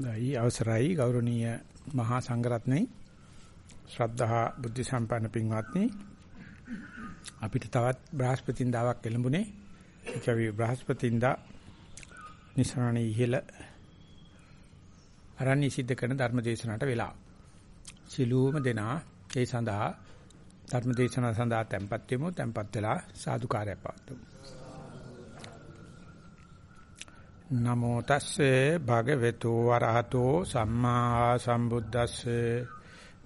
දෛ අවසරයි ගෞරවනීය මහා සංඝරත්නයේ. ශ්‍රද්ධා බුද්ධ සම්පන්න පින්වත්නි අපිට තවත් බ්‍රහස්පතින්දාවක් එළඹුණේ. ඒ කියන්නේ බ්‍රහස්පතින්දා නිසරණී ඉහළ අරණ්‍ය සිද්ධ කරන ධර්ම දේශනාවට වෙලා. සිළුම දෙනා ඒ සඳහා ධර්ම දේශනාව සඳහා tempත් වෙමු tempත් වෙලා සාදුකාරය පවතුමු නමෝ තස්සේ භගවතු වරහතෝ සම්මා සම්බුද්දස්සේ.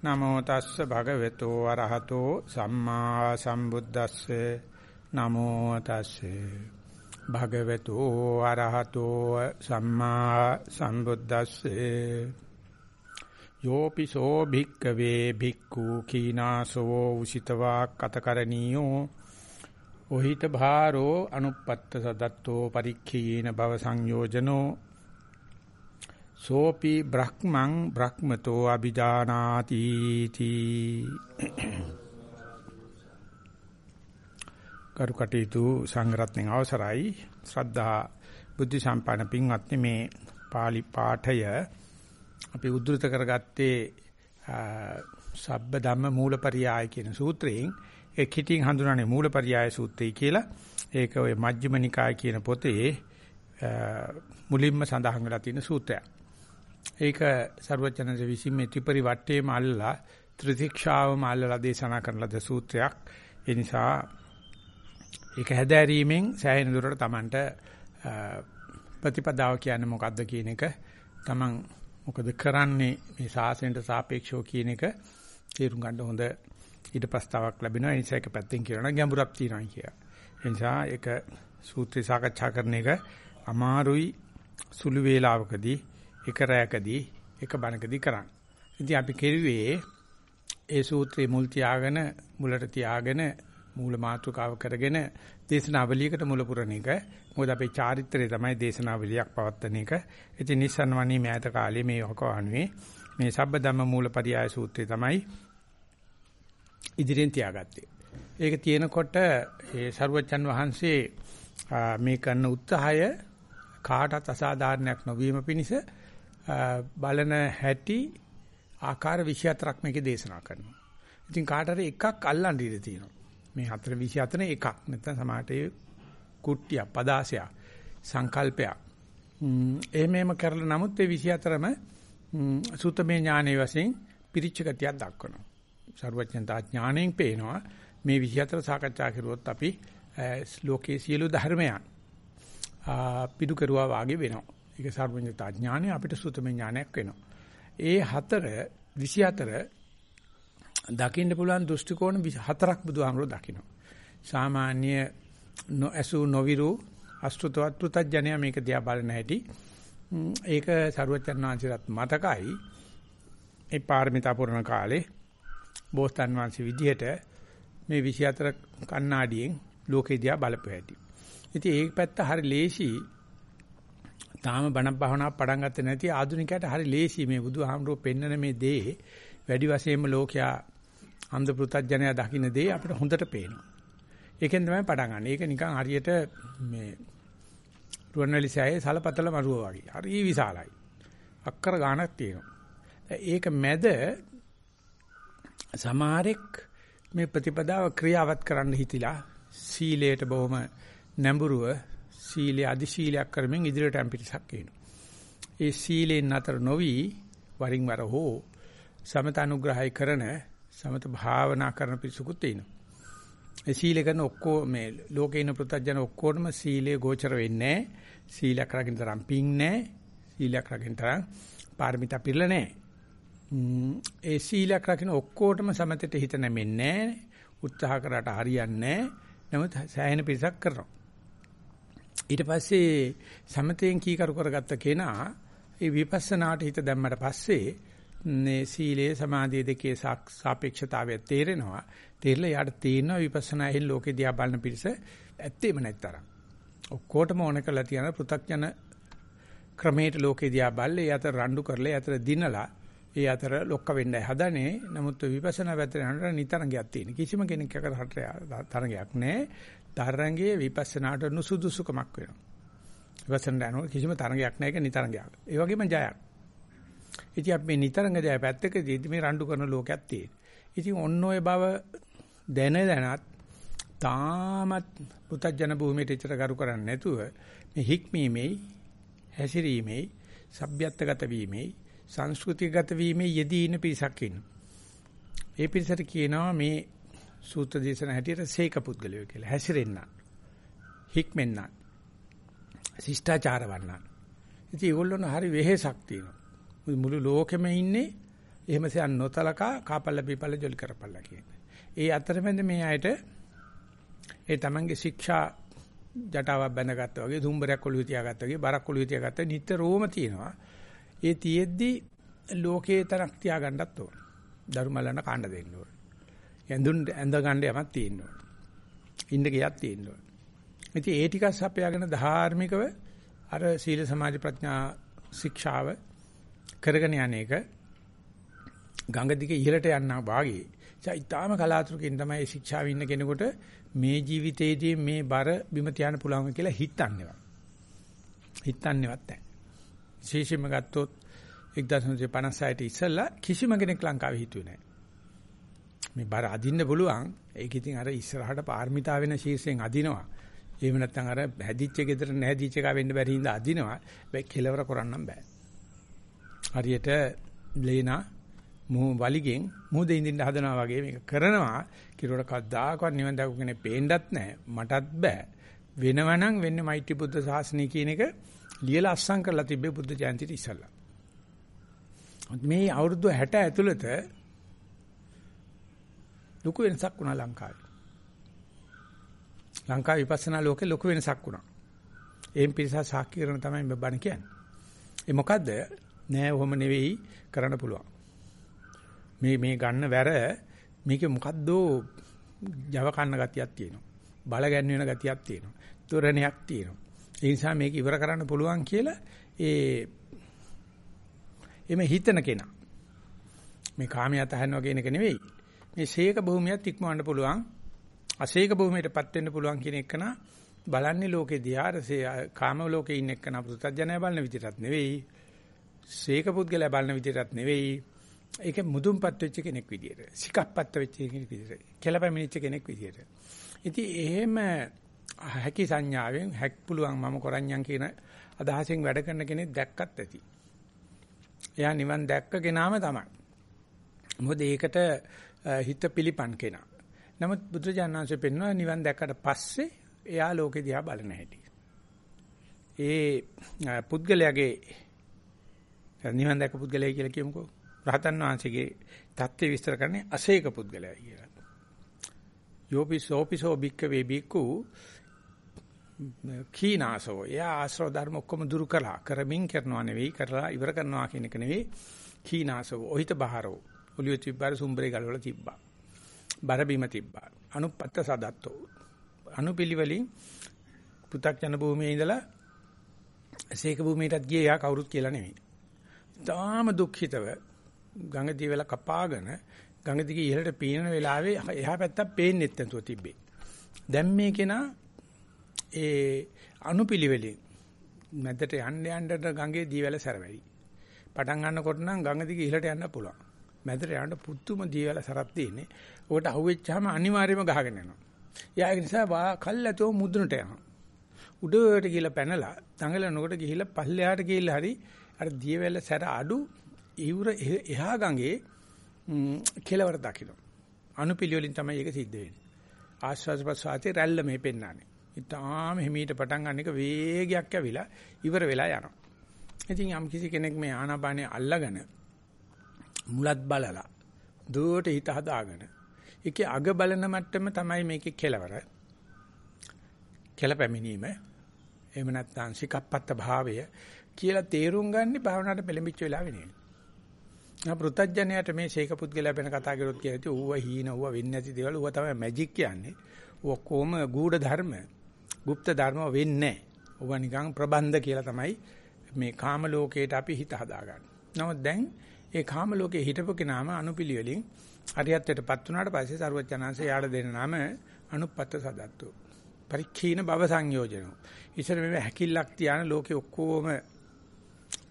නමෝ තස්ස භගවතු වරහතෝ සම්මා සම්බුද්දස්සේ. නමෝ තස්සේ භගවතු වරහතෝ සම්මා සම්බුද්දස්සේ. යෝපිසෝ භික්කවේ භික්ඛු කීනාසෝ උසිතවා කතකරණීයෝ ඔහිත භාරෝ අනුපත්ත සදත්තෝ පරික්ඛීන භව සංයෝජනෝ සෝපි බ්‍රහ්මං බ්‍රහ්මතෝ අ비ජානාති තී. කරුකටීතු සංග්‍රහණෙන් අවසරයි. ශ්‍රද්ධා බුද්ධ සම්පන්න පින්වත්නි මේ pāli පාඨය අපි උද්දෘත කරගත්තේ සබ්බ ධම්ම මූලපරියාය කියන සූත්‍රයෙන් ඒ කිටින් හඳුනන්නේ මූලපරියාය සූත්‍රය කියලා. ඒක ඔය මජ්ක්‍ධිම නිකාය කියන පොතේ මුලින්ම සඳහන් වෙලා තියෙන සූත්‍රයක්. ඒක ਸਰවචනද විසින් මේ ත්‍රිපරිවට්ටේම අල්ලලා ත්‍රිතික්ෂාවම අල්ලලා දේශනා කරන ලද සූත්‍රයක්. ඒ නිසා ඒක හැදෑරීමෙන් සෑහෙන දුරට Tamanට ප්‍රතිපදාව කියන්නේ මොකද්ද කියන එක Taman මොකද කරන්නේ මේ සාසනයට සාපේක්ෂව කියන එක තේරුම් ගන්න හොඳ ඊට ප්‍රස්තාවක් ලැබෙනවා ඒ නිසා එක පැත්තෙන් කියනවා ගැඹුරක් තියෙනවා කියලා. ඒ නිසා ඒක සූත්‍රය සාකච්ඡා කරන එක අමාරුයි සුළු වේලාවකදී එක රැයකදී එක බණකදී කරන්න. ඉතින් අපි කෙරුවේ ඒ සූත්‍රේ මුල් තියාගෙන මුලට තියාගෙන මූල මාතෘකාව කරගෙන දේශනාවලියකට මුල පුරන එක. මොකද අපේ චාරිත්‍රය තමයි දේශනාවලියක් පවත්වන එක. ඉතින් නිසන්වණී මෑත කාලේ මේ වකවානුවේ මේ සබ්බදම්ම මූලපරියාය සූත්‍රය තමයි ඉදිරියෙන් තියාගත්තේ. ඒක තියෙනකොට ඒ සරුවච්චන් වහන්සේ මේ කරන උත්සාහය කාටත් අසාධාරණයක් නොවීම පිණිස බලන හැටි ආකාර 24ක් මේකේ දේශනා කරනවා. ඉතින් කාට හරි එකක් අල්ලන්න ඉඩ තියෙනවා. මේ 4 24 එකක් නැත්නම් සමාජයේ කුට්ටිය පදාසය සංකල්පයක්. එහෙම කරලා නමුත් ඒ 24ම සූතමේ ඥානයේ වශයෙන් පිරිච්ච ගතියක් දක්වනවා. සරුවචනතා ඥාණයෙන් පේනවා මේ 24 සාකච්ඡා කරුවොත් අපි ලෝකයේ සියලු ධර්මයන් පිටු කරුවා වාගේ වෙනවා. ඒක සර්වඥතා ඥානය අපිට සුතම ඥානයක් වෙනවා. ඒ හතර 24 දකින්න පුළුවන් දෘෂ්ටි කෝණ හතරක් බුදුහාමරෝ දකිනවා. සාමාන්‍ය නොඇසු නොවිරු අසෘතවත් පුතඥය මේක දිහා බලන හැටි ඒක සරුවචන් වහන්සේට මතකයි. ඒ පාරමිතා පුරණ කාලේ බෝසතාන් වහන්සේ විදිහට මේ 24 කණ්ණාඩියෙන් ලෝකෙ දිහා බලපු හැටි. ඉතින් ඒක පැත්ත හරි ලේසි. තාම බණ භාවනා පටන් ගත්තේ නැති ආධුනිකයට හරි ලේසි මේ බුදුහාමුදුරුවෝ පෙන්වන මේ දේ වැඩි වශයෙන්ම ලෝකයා අන්ධ පෘතජනයා දකින්න දේ අපිට හොඳට පේනවා. ඒකෙන් තමයි පටන් ගන්න. ඒක නිකන් හරියට මේ රුවන්වැලිසෑයේ සලපතල මරුව වගේ. හරි විශාලයි. අක්කර ගාණක් තියෙනවා. ඒක මැද සමහරෙක් මේ ප්‍රතිපදාව ක්‍රියාවත් කරන්න හිතිලා සීලයට බොහොම නැඹුරුව සීලයේ අදි සීලයක් කරමින් ඉදිරියට යම් පිටසක් එනවා. ඒ සීලෙන් අතර නොවි වරින් වර හෝ සමත අනුග්‍රහය කරන සමත භාවනා කරන පිසුකුත් එනවා. ඒ සීල කරන ඔක්කොම මේ ලෝකේ ඉන්න පුතඥ ඔක්කොටම සීලේ ගෝචර වෙන්නේ සීලයක් රකින්න තරම් පිං නැහැ. සීලයක් රකින්න තරම් පාරමිතා පිරලා නැහැ. ඒ සීලයක් රකින්න ඔක්කොටම සමතෙට හිත නැමෙන්නේ උත්සාහ කරාට හරියන්නේ නමුත් සෑහෙන පිරිසක් කරනවා. ඊට පස්සේ සමතෙන් කීකරු කරගත්ත කෙනා ඒ විපස්සනාට හිත දැම්මට පස්සේ මේ සීලයේ සමාධිය දෙකේ සාපේක්ෂතාවය තේරෙනවා. තේරලා යාට තේරෙනවා විපස්සනායෙන් ලෝකේ දිහා බලන පිරිස ඇත්තේම නැත්තරම් ඔක්කොටම ඕන කරලා තියන පෘථග්ජන ක්‍රමයට ලෝකේ දිහා බලලා ඒ අතර රණ්ඩු කරලා ඒ අතර දිනලා ඒ අතර ලොක්ක වෙන්නයි හදනේ. නමුත් විපස්සනා පැත්තට යනකොට නිතරංගයක් තියෙන. කිසිම කෙනෙක් එක්ක තරංගයක් නැහැ. තරංගයේ විපස්සනාට නුසුදුසුකමක් වෙනවා. විපස්සනා යනකොට කිසිම තරංගයක් නැහැ ඒක නිතරංගයක්. ඒ වගේම ජයක්. ඉතින් අපි මේ නිතරම දැය පැත්තකදී මේ රණ්ඩු කරන ලෝකයක් තියෙන. ඉතින් ඔන්න ඔය බව දැන දැනත් තාමත් පුතජන භූමියට ඉතර කරු කරන්නේ නැතුව මේ හික්මීමේ හැසිරීමේ සભ્યත්වගත වීමේ සංස්කෘතිගත වීමේ යෙදී ඉන්න පිරිසක් ඉන්නවා. ඒ පිරිසට කියනවා මේ සූත්‍ර දේශන හැටියට සීක පුද්ගලයෝ කියලා. හැසිරෙන්න. හික්මෙන්න. ශිෂ්ටාචාර වන්න. ඉතින් ඒගොල්ලොන හරි වෙහෙසක් තියෙනවා. මුළු ලෝකෙම ඉන්නේ එහෙම සයන් නොතලකා කාපල්ල බීපල්ල ජොලි කරපල්ලා කියන්නේ. ඒ අතරමැද මේ අයට ඒ තමන්ගේ ශික්ෂා ජටාවක් බැඳගත්තා වගේ දුම්බරයක් ඔළුවේ තියාගත්තා වගේ බරක් ඔළුවේ තියාගත්තා නිතරම තියෙනවා. ඒ තියෙද්දි ලෝකේ තරක් තියාගන්නත් ඕන. ධර්මලන කාණ්ඩ දෙන්න ඕන. ඇඳුන් ඇඳ ගන්න යමක් තියෙන්න ඕන. ඉන්න ගියක් තියෙන්න ඕන. ඉතින් ඒ ටිකක් සපයාගෙන ධාර්මිකව අර සීල සමාධි ප්‍රඥා ශික්ෂාව කරගෙන යන්නේක ගඟ දිගේ ඉහළට යනවා වාගේ. ඒ ඉතාලම කලාතුරකින් තමයි ශික්ෂාවෙ ඉන්න කෙනෙකුට මේ ජීවිතයේදී මේ බර බිම තියන්න පුළුවන් කියලා හිතන්නේවත්. හිතන්නේවත් නැහැ. විශේෂයෙන්ම ගත්තොත් 1956 ඉස්සෙල්ලා කිසිම කෙනෙක් ලංකාවේ හිතුවේ නැහැ. මේ බර අදින්න පුළුවන්. ඒක ඉතින් අර ඉස්සරහට පාර්මිතා වෙන ශීර්ෂයෙන් අදිනවා. එහෙම නැත්නම් අර හැදිච්ච ගෙදර නැහැදිච්ච එක වෙන්න බැරි හින්දා අදිනවා. ඒ කෙලවර කරන්නම් බෑ. හරියට ලේනා මූ වලිගෙන් මූද ඉඳින්න හදනවා වගේ මේක කරනවා කිරුවට කද්දාකවත් නිවන් දක්ව කෙනෙක් පේන්නත් නැහැ මටත් බෑ වෙනවනම් වෙන්නේ මෛත්‍රී බුද්ධ ශාසනය කියන එක ලියලා අස්සම් කරලා තිබ්බේ බුද්ධ ජයන්තිට ඉස්සල්ලා මේ අවුරුදු 60 ඇතුළත ලොකු වෙනසක් වුණා ලංකාවේ ලංකාවේ විපස්සනා ලෝකේ ලොකු වෙනසක් වුණා එම් පිරිස සාක්ෂි කරන තමයි මේ බණ කියන්නේ ඒ මොකද්ද නෑ ඔහොම නෙවෙයි කරන්න පුළුවන් මේ මේ ගන්න වැර මේකේ මොකද්ද Java කන්න ගතියක් තියෙනවා. බල ගැන්වෙන ගතියක් තියෙනවා. තොරණයක් තියෙනවා. ඒ නිසා මේක ඉවර කරන්න පුළුවන් කියලා ඒ එමෙ හිතන කෙනා මේ කාමයට අහනවා කියන එක නෙවෙයි. මේ ශේක භූමියත් ඉක්මවන්න පුළුවන්. අශේක භූමියටපත් වෙන්න පුළුවන් කියන එක නා බලන්නේ ලෝකේ දිහාරසේ කාම ලෝකේ ඉන්න එක්කන පුරුතඥය බලන විදිහටත් නෙවෙයි. ශේක පුද්ගලයා බලන විදිහටත් නෙවෙයි. ඒක මුදුන්පත් වෙච්ච කෙනෙක් විදියට. සිකප්පත් වෙච්ච කෙනෙක් විදියට. කෙලපැමිණිච්ච කෙනෙක් විදියට. ඉතින් එහෙම හැකි සංඥාවෙන් හැක් පුළුවන් මම කරන්නම් කියන අදහසෙන් වැඩ කරන කෙනෙක් දැක්කත් ඇති. එයා නිවන් දැක්ක කෙනාම තමයි. මොකද ඒකට හිත පිළිපන් කෙනා. නමුත් බුදුජානනාංශය පෙන්වනවා නිවන් දැක්කට පස්සේ එයා ලෝකෙ දිහා බලන හැටි. ඒ පුද්ගලයාගේ නිවන් දැක්ක පුද්ගලයා කියලා කියමුකෝ. රහතන් වහන්සේගේ தත්ත්වය විස්තර කරන්නේ අසේක පුද්ගලයා කියලා. යෝපිසෝපිසෝ බික්කවේ බික්කු කීනාසෝ. එයා ආශ්‍රව ධර්ම ඔක්කොම දුරු කළා. කරමින් කරනවා නෙවෙයි කරලා ඉවර කරනවා කියන එක නෙවෙයි. කීනාසෝ. ඔහිත බහරෝ. ඔලිය තිබ්බාර සුම්බරේ ගලවලා තිබ්බා. බර බීම තිබ්බා. අනුපත්ත සදත්තෝ. අනුපිලිවලින් පු탁ජන භූමියේ ඉඳලා සීක භූමියටත් ගියේ. යා කවුරුත් කියලා නෙවෙයි. තාම දුක්ඛිතව ගඟ දිවල කපාගෙන ගඟ දිගේ ඉහළට පීනන වෙලාවේ එහා පැත්තක් පේන්නෙත් නැතුව තිබ්බේ. දැන් මේ කෙනා ඒ අනුපිළිවෙලින් මැදට යන්න යන්න ගඟේ දීවැල සැරවැයි. පටන් ගන්නකොට නම් ගඟ දිගේ ඉහළට යන්න පුළුවන්. මැදට යන්න පුදුම දීවැල සරක් තියෙන්නේ. ඕකට අහුවෙච්චාම අනිවාර්යයෙන්ම ගහගෙන යනවා. යා ඒ නිසා කල්ැතෝ මුදුනට යනවා. උඩට ගිහලා පැනලා දඟලනකොට ගිහිල්ලා පල්ලෙහාට ගිහිල්ලා හරි අර දීවැල සැර අඩු ඉවුර එහා ගඟේ කෙලවර දකින්න. අනුපිළිවෙලින් තමයි ඒක සිද්ධ වෙන්නේ. ආශ්වාස ප්‍රශ්වාසයේ රැල්ල මේ පෙන්නන්නේ. ඉතාලම හිමීට පටන් ගන්න එක වේගයක් ඇවිලා ඉවර වෙලා යනවා. ඉතින් යම් කිසි කෙනෙක් මේ ආනාපානිය අල්ලගෙන මුලත් බලලා දුවට හිත හදාගෙන ඒකේ අග බලන මට්ටම තමයි මේකේ කෙලවර. කෙලපැමිනීම එහෙම නැත්නම් සිකප්පත්ත භාවය කියලා තේරුම් ගන්න භාවනාවට පෙළඹිච්ච වෙලාවෙ නෙවෙයි. ආ පෘතජ්ජනයට මේ ශේක පුද්ගලයා වෙන කතා කරොත් කියති ඌව හීන ඌව වෙන්නේ නැති දේවල් ඌව තමයි මැජික් කියන්නේ. ඔක්කොම ගූඪ ධර්ම, গুপ্ත ධර්ම වෙන්නේ නැහැ. නිකන් ප්‍රබන්ධ කියලා තමයි මේ කාම ලෝකයට අපි හිත හදාගන්නේ. නමුත් දැන් ඒ කාම ලෝකේ හිටපු කෙනාම අනුපිළිවෙලින් අරියත්වයටපත් වුණාට පස්සේ සරුවචනාංශය යාළ දෙන නම අනුපත්ත සදත්තු. පරික්ඛීන භව සංයෝජනෝ. ඉතින් මේ හැකිල්ලක් තියාන ලෝකේ ඔක්කොම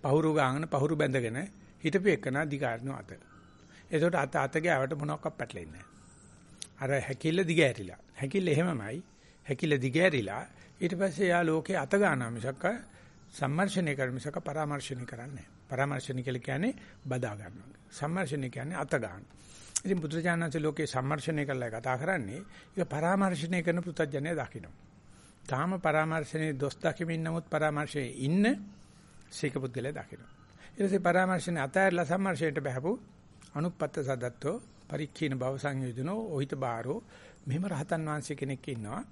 පහුරු ගාගෙන පහුරු බැඳගෙන හිටපු එකන දිගාරන අත. එතකොට අත අත ගෑවට මොනක්වත් පැටලෙන්නේ නැහැ. අර හැකිල්ල දිගෑරිලා. හැකිල්ල එහෙමමයි. හැකිල්ල දිගෑරිලා ඊට පස්සේ යා ලෝකේ අත ගන්නවා මිසක් සම්මර්ෂණය කර මිසක පරාමර්ශණය කරන්නේ නැහැ. පරාමර්ශණය කියලා කියන්නේ බදා ගන්නවා. සම්මර්ෂණය කියන්නේ අත ගන්න. ඉතින් බුදුරජාණන්සේ ලෝකේ සම්මර්ෂණය කරලා කතා කරන්නේ ඒක පරාමර්ශණය කරන පුතඥය දකින්න. තාම පරාමර්ශණයේ දොස් දකිමින් නමුත් පරාමර්ශයේ ඉන්න සීක පුද්ගලයා දකින්න. ඊට පස්සේ පරාමර්ශණය අතහැරලා සම්මර්ෂණයට බහපු අනුපත්ත සදත්තෝ පරික්ඛීන භව සංයෝජනෝ ඔහිත බාරෝ මෙහෙම රහතන් වහන්සේ කෙනෙක් ඉන්නවා.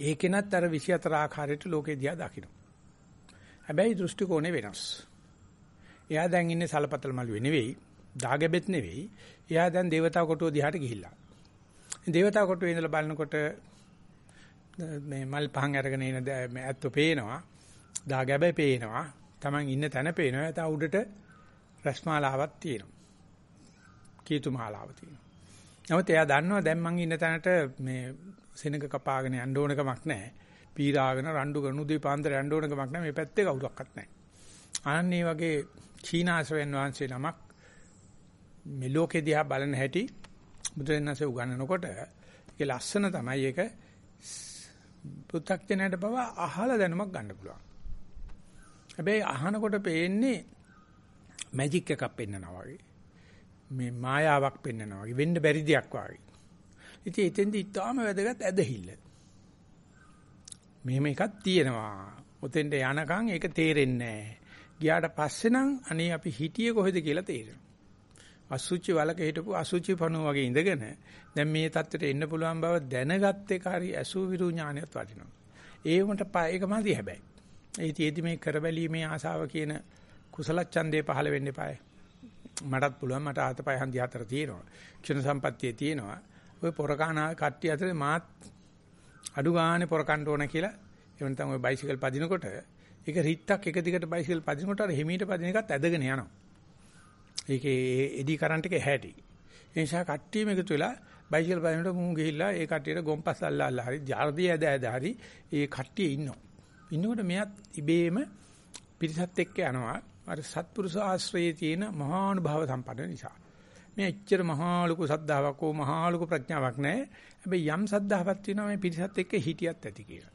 ඒකෙනත් අර 24 ආකාරයට ලෝකේ දිහා දකින්න. හැබැයි දෘෂ්ටි කෝණේ වෙනස්. එයා දැන් ඉන්නේ සලපතල මළුවේ නෙවෙයි, දාගැබෙත් නෙවෙයි. එයා දැන් දේවතා කොටුව දිහාට ගිහිල්ලා. දේවතා කොටුවේ ඉඳලා බලනකොට මේ මල් පහන් අරගෙන එන මේ ඇත්ත පේනවා. දාගැබේ පේනවා. Taman ඉන්න තැන පේනවා. එතා උඩට රස්මාලාවක් තියෙනවා. කීතුමාලාව තියෙනවා. නමුත් එයා දන්නවා දැන් මං ඉන්න තැනට මේ සෙනඟ කපාගෙන යන්න ඕන කමක් නැහැ. පීරාගෙන රණ්ඩු කරන උදේ පාන්දර යන්න ඕන කමක් නැහැ. මේ පැත්තේ කවුරක්වත් නැහැ. ආන්නේ වගේ චීනාසවෙන් වහන්සේ නමක් මේ ලෝකෙ දිහා බලන හැටි බුදුරජාණන්සේ උගන්වනකොට ඒක ලස්සන තමයි ඒක පු탁ජනයට බව අහලා දැනුමක් ගන්න පුළුවන්. හැබැයි අහනකොට පේන්නේ මැජික් එකක් පෙන්නනවා වගේ. මේ මායාවක් පෙන්නනවා වගේ වෙන්න බැරි දෙයක් වගේ. ඉතින් එතෙන්දි ඊටාම වැදගත් ඇදහිල්ල. මෙහෙම එකක් තියෙනවා. ඔතෙන්ට යනකම් ඒක තේරෙන්නේ නැහැ. ගියාට පස්සේ නම් අනේ අපි හිටියේ කොහෙද කියලා තේරෙනවා. අසුචි වලක හිටපු අසුචි පණුව වගේ ඉඳගෙන දැන් මේ தත්ත්වයට එන්න පුළුවන් බව දැනගත් එක හරි අසු විරු ඥානයත් වටිනවා. ඒ වුණට ඒක මදි හැබැයි. ඒ තියේදි මේ කරබැලීමේ ආසාව කියන කුසල ඡන්දේ පහළ වෙන්න එපායි. මටත් පුළුවන් මට ආතපය හන්දි හතර තියෙනවා. ක්ෂණ සම්පත්තියේ තියෙනවා. ওই පොරකාන කට්ටිය අතරේ මාත් අඩු ගානේ පොරකන්න ඕන කියලා එහෙම නැත්නම් ওই බයිසිකල් පදිනකොට ඒක රිත්තක් එක දිගට බයිසිකල් පදිනකොට අර හිමීට පදින එකත් ඇදගෙන යනවා. ඒකේ එඩි කරන්ට් එක හැටි. ඒ නිසා කට්ටියම එකතු වෙලා බයිසිකල් පදිනකොට මුන් ගිහිල්ලා ඒ කට්ටියට ගොම්පස් අල්ලා අල්ලා හරි ජාර්දී ඇද ඇද හරි ඒ කට්ටිය ඉන්නවා. ඉන්නකොට මෙයත් ඉබේම පිරිසත් එක්ක යනවා. අර සත්පුරුෂ ආශ්‍රයයේ තියෙන මහානුභාව සම්පන්න නිසා. මේ එච්චර මහා ලොකු සද්ධාාවක් ඕ මහා ලොකු ප්‍රඥාවක් නැහැ. හැබැයි යම් සද්ධාාවක් තියෙනවා මේ පිරිසත් එක්ක හිටියත් ඇති කියලා.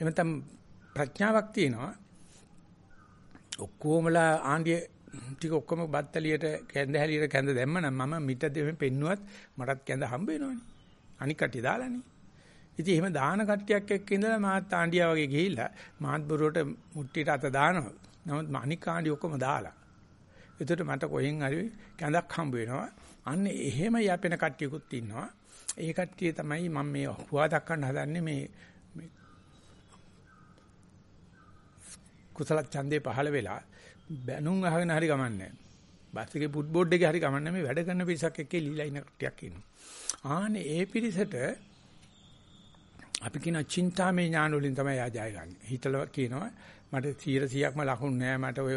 එමෙතන ප්‍රඥාවක් තියෙනවා. ඔක්කොමලා ආන්දිය ටික ඔක්කොම බත්තලියට කැඳ හැලියට කැඳ දැම්ම නම් මම මිට දෙමෙන් පෙන්නුවත් මටත් කැඳ හම්බ වෙනවනේ. අනික් කට්ටිය දාලානේ. ඉතින් එහෙම දාන කට්ටියක් එක්ක ඉඳලා මාත් ආණ්ඩියා වගේ ගිහිල්ලා මාත් බොරුවට මුට්ටියට අත දානවා. නමුත් අනික් ආණ්ඩි ඔක්කොම දාලා. එතකොට මට කොහෙන් හරි කැඳක් හම්බ වෙනවා. අන්න එහෙම යැපෙන කට්ටියකුත් ඉන්නවා. ඒ කට්ටිය තමයි මම මේ හුවා දක්වන්න හදන්නේ මේ කුසල ඡන්දේ පහළ වෙලා බැනුම් අහගෙන හරි ගමන්නේ බස් එකේ ෆුට් බෝඩ් එකේ හරි ගමන්නේ මේ වැඩ කරන පිරිසක් එක්ක ලීලා ඉන්න කට්ටියක් ඉන්නවා. ආනේ ඒ පිරිසට අපි කියන චින්තාමය ඥාන වලින් තමයි ආජය ගන්න. හිතලා කියනවා මට 100%ක්ම ලකුණු නෑ මට ඔය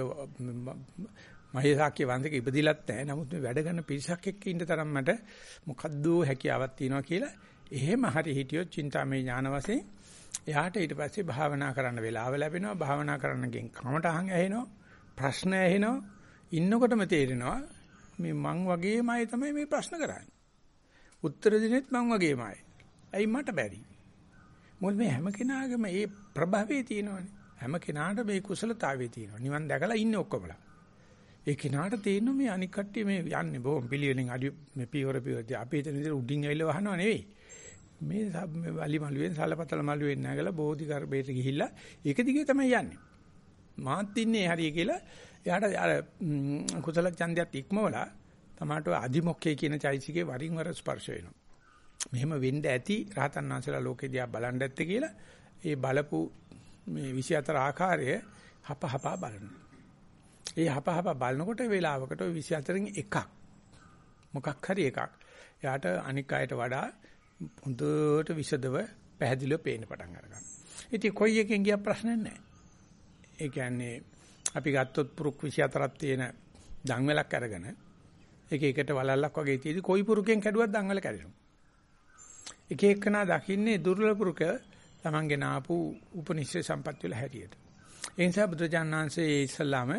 මහේසාක්‍ය වන්දක ඉපදිලත් නැහැ. නමුත් මේ වැඩ කරන පිරිසක් එක්ක ඉන්න තරම් මට මොකද්ද හැකියාවක් තියෙනවා කියලා එහෙම හරි හිටියොත් චින්තාමය ඥාන වශයෙන් එයාට ඊට පස්සේ භාවනා කරන්න වෙලාව ලැබෙනවා. භාවනා කරන්නගෙන් කමටහන් ඇහෙනවා. ප්‍රශ්න ඇහෙනවා. ඉන්නකොටම තේරෙනවා මේ මං වගේමයි තමයි මේ ප්‍රශ්න කරන්නේ. උත්තර දෙනෙත් මං වගේමයි. ඇයි මට බැරි? මොකද මේ හැම කෙනාගේම මේ ප්‍රභවයේ තියෙනවනේ. හැම කෙනාට මේ කුසලතාවයේ තියෙනවා. නිවන් දැකලා ඉන්නේ ඔක්කොමලා. ඒ කෙනාට තේරෙනවා මේ අනික් කට්ටිය මේ යන්නේ බොහොම පිළිවෙලින් අඩි මේ පියවර පියවර අපි හිතන විදිහට උඩින් ඇවිල්ලා වහනව නෙවෙයි. මේ වලි මළුවෙන් සලපතල මළුවෙන් නැගලා බෝධි කරබේට ගිහිල්ලා ඒක දිගේ තමයි යන්නේ. මාත් ඉන්නේ හරිය කියලා එයාට අර කුසල ඡන්දයත් ඉක්මවලා තමාට අදිමොක්කේ කියන චෛසිකේ වරින් වර ස්පර්ශ වෙනවා. මෙහෙම වෙන්න ඇති රහතන් වහන්සේලා ලෝකේ දිහා බලන්න ඇත්තේ කියලා ඒ බලපු මේ 24 ආකාරය හපහපා බලනවා. ඒ හපහප බලනකොට වේලාවකට ওই 24න් එකක් මොකක් හරි එකක්. එයාට අනික් අයට වඩා හොඳට විසදව පැහැදිලිව පේන්න පටන් ගන්නවා. ඉතින් කොයි එකෙන් ගියා ප්‍රශ්නයක් නැහැ. ඒ කියන්නේ අපි ගත්තොත් පුරුක් 24ක් තියෙන දන්වැලක් අරගෙන එක එකට වලල්ලක් වගේ තියෙදි කොයි පුරුකෙන් කැඩුවත් දන්වැල කැඩෙනවා. එක එකනා දකින්නේ දුර්ලභ පුරුක තමන්ගේ නාපු උපනිශ්‍රේ සම්පත් වල හැටියට. ඒ නිසා බුදුජානනාංශයේ ඉස්සල්ලාම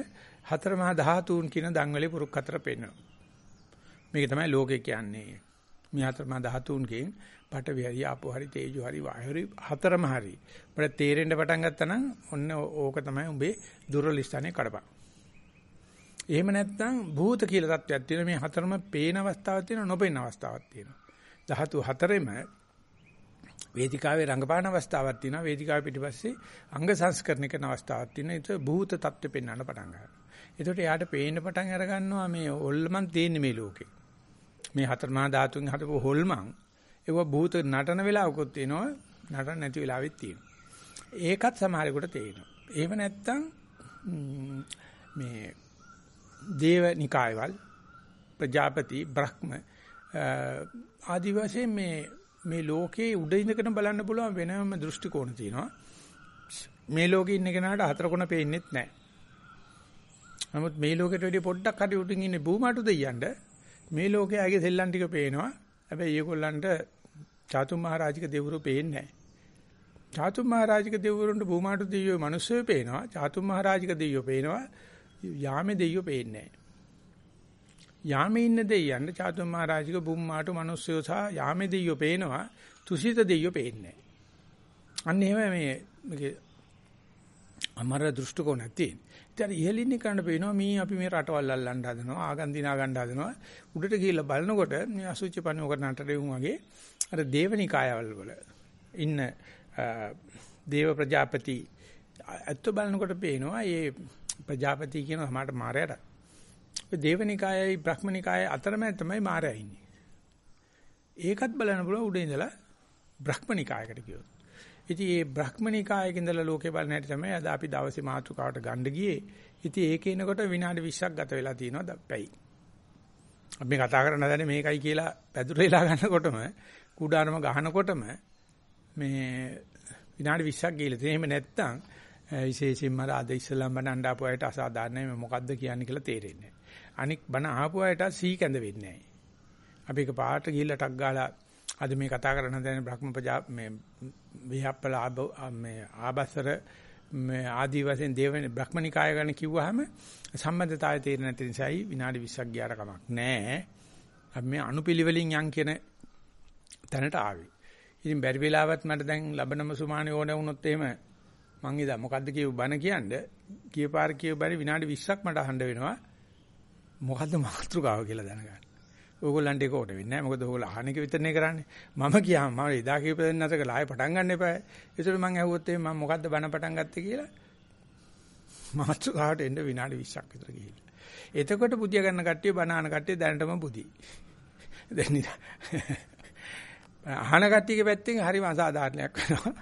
හතර මහා ධාතුන් කියන දන්වැලේ පුරුක් හතර පෙන්වනවා. මේක තමයි ලෝකේ කියන්නේ. මේ හතර මහා ධාතුන්ගෙන් පඨවි හරි ආපෝ හරි තේජෝ හරි වායු හරි හතරම හරි. අපිට තේරෙන්න පටන් ගත්තා නම් ඔන්න ඕක තමයි උඹේ දුර්වල ස්ථානේ කඩපන්. එහෙම නැත්නම් භූත කියලා තත්ත්වයක් තියෙනවා මේ හතරම පේන අවස්ථාවක් තියෙනවා නොපේන අවස්ථාවක් තියෙනවා. ධාතු හතරෙම වේදිකාවේ රංගපාන අවස්ථාවක් තියෙනවා. වේදිකාවේ පිටිපස්සේ අංග සංස්කරණ කරන අවස්ථාවක් තියෙනවා. ඒක භූත தත්ත්වෙ පෙන්වන්න පටන් ගන්නවා. එතකොට එයාට පේන්න පටන් අර ගන්නවා මේ හොල්මන් තියෙන්නේ මේ ලෝකේ. මේ හතර මහා ධාතුන් හදපු හොල්මන් ඒව භූත නටන වෙලාවකුත් තියෙනවා. නටන නැති වෙලාවෙත් තියෙනවා. ඒකත් සමහරෙකුට තේරෙනවා. එහෙම නැත්තම් මේ දේවනිකායවල ප්‍රජාපති බ්‍රහ්ම ආදි වශයෙන් මේ මේ ලෝකේ උඩ ඉඳගෙන බලන්න පුළුවන් වෙනම දෘෂ්ටි කෝණ තියෙනවා. මේ ලෝකේ ඉන්න කෙනාට හතර කොන පේන්නේත් නැහැ. නමුත් මේ ලෝකෙට වැඩිය පොඩ්ඩක් හරි උඩින් ඉන්නේ භූමාටු දෙයියන්ට මේ ලෝකයේ ආගේ සෙල්ලම් ටික පේනවා. හැබැයි ඒගොල්ලන්ට චාතුම් මහරජික දෙවිවරු පේන්නේ නැහැ. චාතුම් මහරජික දෙවිවරුන්ට භූමාටු දෙවියෝ මිනිස්සුયો පේනවා. චාතුම් මහරජික දෙවියෝ පේනවා. යාමේ දෙවියෝ පේන්නේ නැහැ. යාමේ ඉන්න දෙයියන්ට චාතුම් මහරජික බුම්මාට මිනිස්සුયો සහ යාමේ දෙයියෝ පේනවා තුසිත දෙයියෝ පේන්නේ අන්න එහෙම මේ මේකේ අමර දෘෂ්ටි කෝණයක් තියෙන. ඉතින් ඉහළින් කරන්න පේනවා මේ අපි මේ රටවල් අල්ලන්න හදනවා ආගම් දිනා ගන්න හදනවා උඩට ගිහිල්ලා බලනකොට මේ අසුචි පණුවක නටරෙවුන් වගේ අර දේවනිකායවල වල ඉන්න දේව ප්‍රජාපති අත්ව බලනකොට පේනවා මේ ප්‍රජාපති කියන සමාට මාරයට ඔය දේවනිකායයි බ්‍රහ්මනිකායයි අතරමැද තමයි මාරයා ඉන්නේ. ඒකත් බලන්න පුළුවන් උඩ ඉඳලා බ්‍රහ්මනිකායකට කියොත්. ඉතින් මේ බ්‍රහ්මනිකායක ඉඳලා ලෝකේ බලන හැටි තමයි අද අපි දවසේ මාතෘකාවට ගන්න ගියේ. ඉතින් ඒකේ එනකොට විනාඩි 20ක් ගත වෙලා තියෙනවා පැයි. අපි කතා කරන දැනේ මේකයි කියලා පැදුරේලා ගන්නකොටම කුඩාරම ගහනකොටම මේ විනාඩි 20ක් ගිහලා තියෙන. එහෙම නැත්තම් විශේෂයෙන්ම අද ඉස්ලාම් බණ්ඩ ආපු අයට අසාධාරණයි මොකද්ද කියන්නේ කියලා තේරෙන්නේ අනික් බණ ආපු අයට සීකඳ වෙන්නේ නැහැ. අපි එක පාට ගිහිල්ලා ටක් ගාලා අද මේ කතා කරන දැන බ්‍රහ්ම ප්‍රජා මේ විහප්පල මේ ආබසර මේ ආදි වශයෙන් දේවනේ බ්‍රහ්මනිකාය ගැන කිව්වහම සම්බන්ධතාවය තේරෙන්නේ නැති නිසායි විනාඩි 20ක් ගියාට කමක් නැහැ. අපි මේ අනුපිළිවෙලින් යන් කියන තැනට ආවේ. ඉතින් බැරි වෙලාවත් මට දැන් ලබනම සුමානේ ඕන වුණොත් එහෙම මං ඉදා මොකද්ද කියව බණ කියන්නේ කීපාර කියව බැරි විනාඩි 20ක් මට අහන්න වෙනවා. මොකද්ද මාතෘකාව කියලා දැනගන්න. ඕගොල්ලන්ට ඒක ඕට වෙන්නේ නැහැ. මොකද ඕගොල්ලෝ අහන එක විතරනේ කරන්නේ. මම කියහම මම එදා කියපු දෙන්න අතක ආයෙ පටන් ගන්න එපා. ඒතර මම ඇහුවොත් එහේ මම මොකද්ද බණ පටන් ගත්තේ කියලා. මාතෘකාවට එන්න විනාඩි 20ක් විතර ගිහිල්ලා. එතකොට පුදිය ගන්න කට්ටිය බණ අහන කට්ටිය දැනටම පුදි. දැන් නිදා. අහන කට්ටියගේ පැත්තෙන් හරිම අසාධාරණයක් වෙනවා.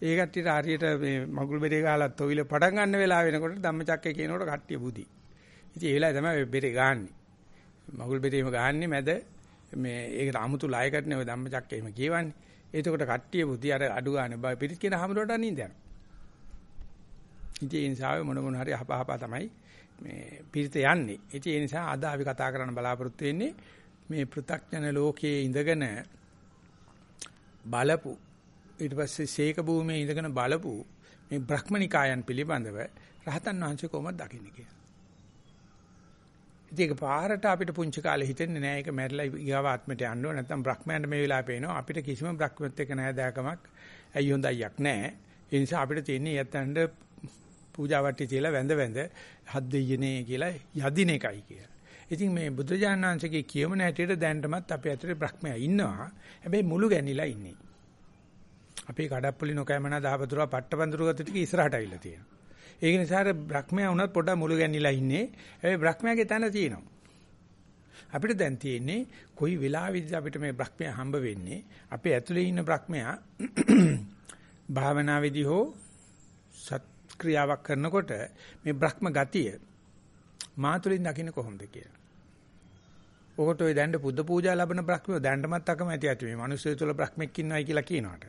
ඒ කට්ටියට හරියට මේ මගුල් බෙරේ ගහලා තොවිල පටන් ගන්න වෙලාව වෙනකොට ධම්මචක්කේ කියනකොට කට්ටිය බුදි. ඉතින් ඒ වෙලාවේ තමයි බෙරේ ගහන්නේ. මගුල් බෙරේම ගහන්නේ මැද මේ ඒකට 아무තු ලයකට නේ ඔය ධම්මචක්කේම කියවන්නේ. එතකොට කට්ටිය බුද්ධි අර අඩු ගන්න බය පිටිත් කියන හැමෝටම නින්ද යනවා. ඉතින් ඒ නිසා මොන මොන හරි අහපහපා තමයි මේ පිරිත යන්නේ. ඉතින් ඒ නිසා අද අපි කතා කරන්න බලාපොරොත්තු වෙන්නේ මේ පෘථග්ජන ලෝකයේ ඉඳගෙන බලපු ඊට පස්සේ ශේක භූමියේ ඉඳගෙන බලපු මේ බ්‍රහ්මනිකායන් පිළිබඳව රහතන් වහන්සේ කොහොමද දකින්නේ කියලා. ඉතින් ඒක පාරට අපිට පුංචි කාලේ හිතෙන්නේ නෑ ඒක මැරිලා ඊගාව ආත්මයට යන්න ඕන නැත්නම් බ්‍රහ්මයන්ට මේ වෙලාව පේනවා අපිට කිසිම බ්‍රහ්මත් එක්ක නෑ දැකමක් ඇයි හොඳයියක් නෑ ඒ නිසා අපිට තියෙන්නේ යත්තන්ට පූජා වට්ටි තියලා වැඳ වැඳ හත් දෙයියනේ කියලා යදින එකයි කියලා. ඉතින් මේ බුදුජානනාංශගේ කියමන හැටියට දැනටමත් අපේ ඇතුලේ බ්‍රහ්මයා ඉන්නවා. හැබැයි මුළු ගැනිලා ඉන්නේ. අපේ කඩප්පුලි නොකෑමනා දහවතුරා පට්ටපඳුරු ගත ටික ඉස්සරහට අවිල්ලා තියෙනවා. ඒක නිසා අර බ්‍රහ්මයා වුණත් පොඩ්ඩක් මුළු ගැන්නිලා ඉන්නේ. හැබැයි බ්‍රහ්මයාගේ තැන තියෙනවා. අපිට දැන් තියෙන්නේ කොයි වෙලාවෙද අපිට මේ බ්‍රහ්මයා හම්බ වෙන්නේ? අපේ ඇතුලේ ඉන්න බ්‍රහ්මයා භාවනාවේදී හෝ සත්ක්‍රියාවක් කරනකොට මේ බ්‍රහ්ම ගතිය මාතුලින් දකින්න කොහොමද කියලා. ඔකට ඔය දැන් පුද පූජා ලැබෙන බ්‍රහ්මිය දැන්ටමත් අකමැති ඇති මේ මිනිස්සු තුළ බ්‍රහ්මෙක් ඉන්නවයි කියලා කියනවාට.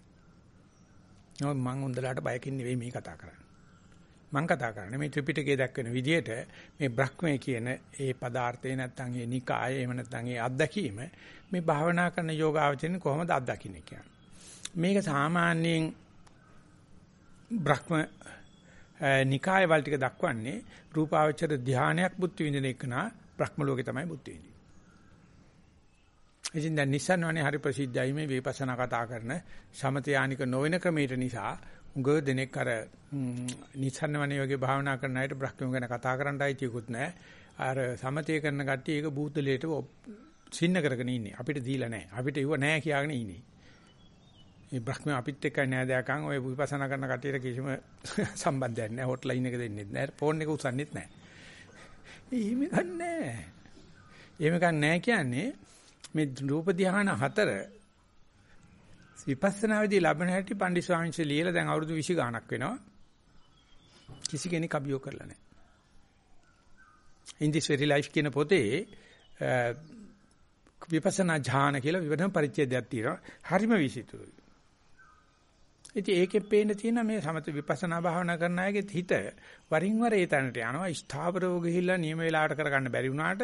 නෝ මං උන්දලාට බයකින් නෙවෙයි මේ කතා කරන්නේ. මම කතා කරන්නේ මේ ත්‍රිපිටකයේ දක්වන විදිහට මේ බ්‍රහ්මයේ කියන ඒ පදාර්ථය නැත්නම් ඒ නිකාය එහෙම නැත්නම් ඒ අත්දැකීම මේ භාවනා කරන යෝගාවචරින් කොහොමද අත්දකින්නේ කියන්නේ. මේක සාමාන්‍යයෙන් බ්‍රහ්ම නිකාය වල ටික දක්වන්නේ රූපාවචර ධානයක් බුද්ධ විඳින එකනා බ්‍රහ්ම ලෝකේ තමයි බුද්ධ විඳින්නේ. ඉතින් දැන් Nissan වනේ හරි ප්‍රසිද්ධයි මේ විපස්සනා කතා කරන සමතයානික නොවන ක්‍රමයට නිසා උගව දෙනෙක් අර Nissan වනේ වගේ භාවනා කරන අයට බ්‍රහ්ම ගැන කතා කරන්න අයිතියකුත් නැහැ. අර සමතය කරන කට්ටිය ඒක බූතලයට සින්න කරගෙන ඉන්නේ. අපිට දීලා නැහැ. අපිට ඉව නැහැ කියාගෙන ඉන්නේ. මේ බ්‍රහ්ම අපිත් එක්කයි නෑදෑකම් ඔය විපස්සනා කරන කට්ටියට කිසිම සම්බන්ධයක් නැහැ. හොට්ලයින් එක දෙන්නෙත් නැහැ. ෆෝන් එක උස්සන්නෙත් නැහැ. එහෙම ගන්නෑ. එහෙම ගන්නෑ කියන්නේ මේ රූප ධ්‍යාන හතර විපස්සනාවේදී ලැබෙන හැටි පණ්ඩිත ස්වාමීන් වහන්සේ ලියලා දැන් අවුරුදු 20 ගාණක් වෙනවා. කිසි කෙනෙක් අභියෝග කරලා නැහැ. in this very life කියන පොතේ විපස්සනා ඥාන කියලා විවරණ පරිච්ඡේදයක් තියෙනවා. හරිම විසිතුරුයි. ඉතින් ඒකෙන් පේන තියෙන මේ සමත විපස්සනා භාවනා කරන අයගේ හිත වරින් වර ඒ තැනට යනවා. ස්ථාවරව ගිහිල්ලා නියම වෙලාවට කරගන්න බැරි වුණාට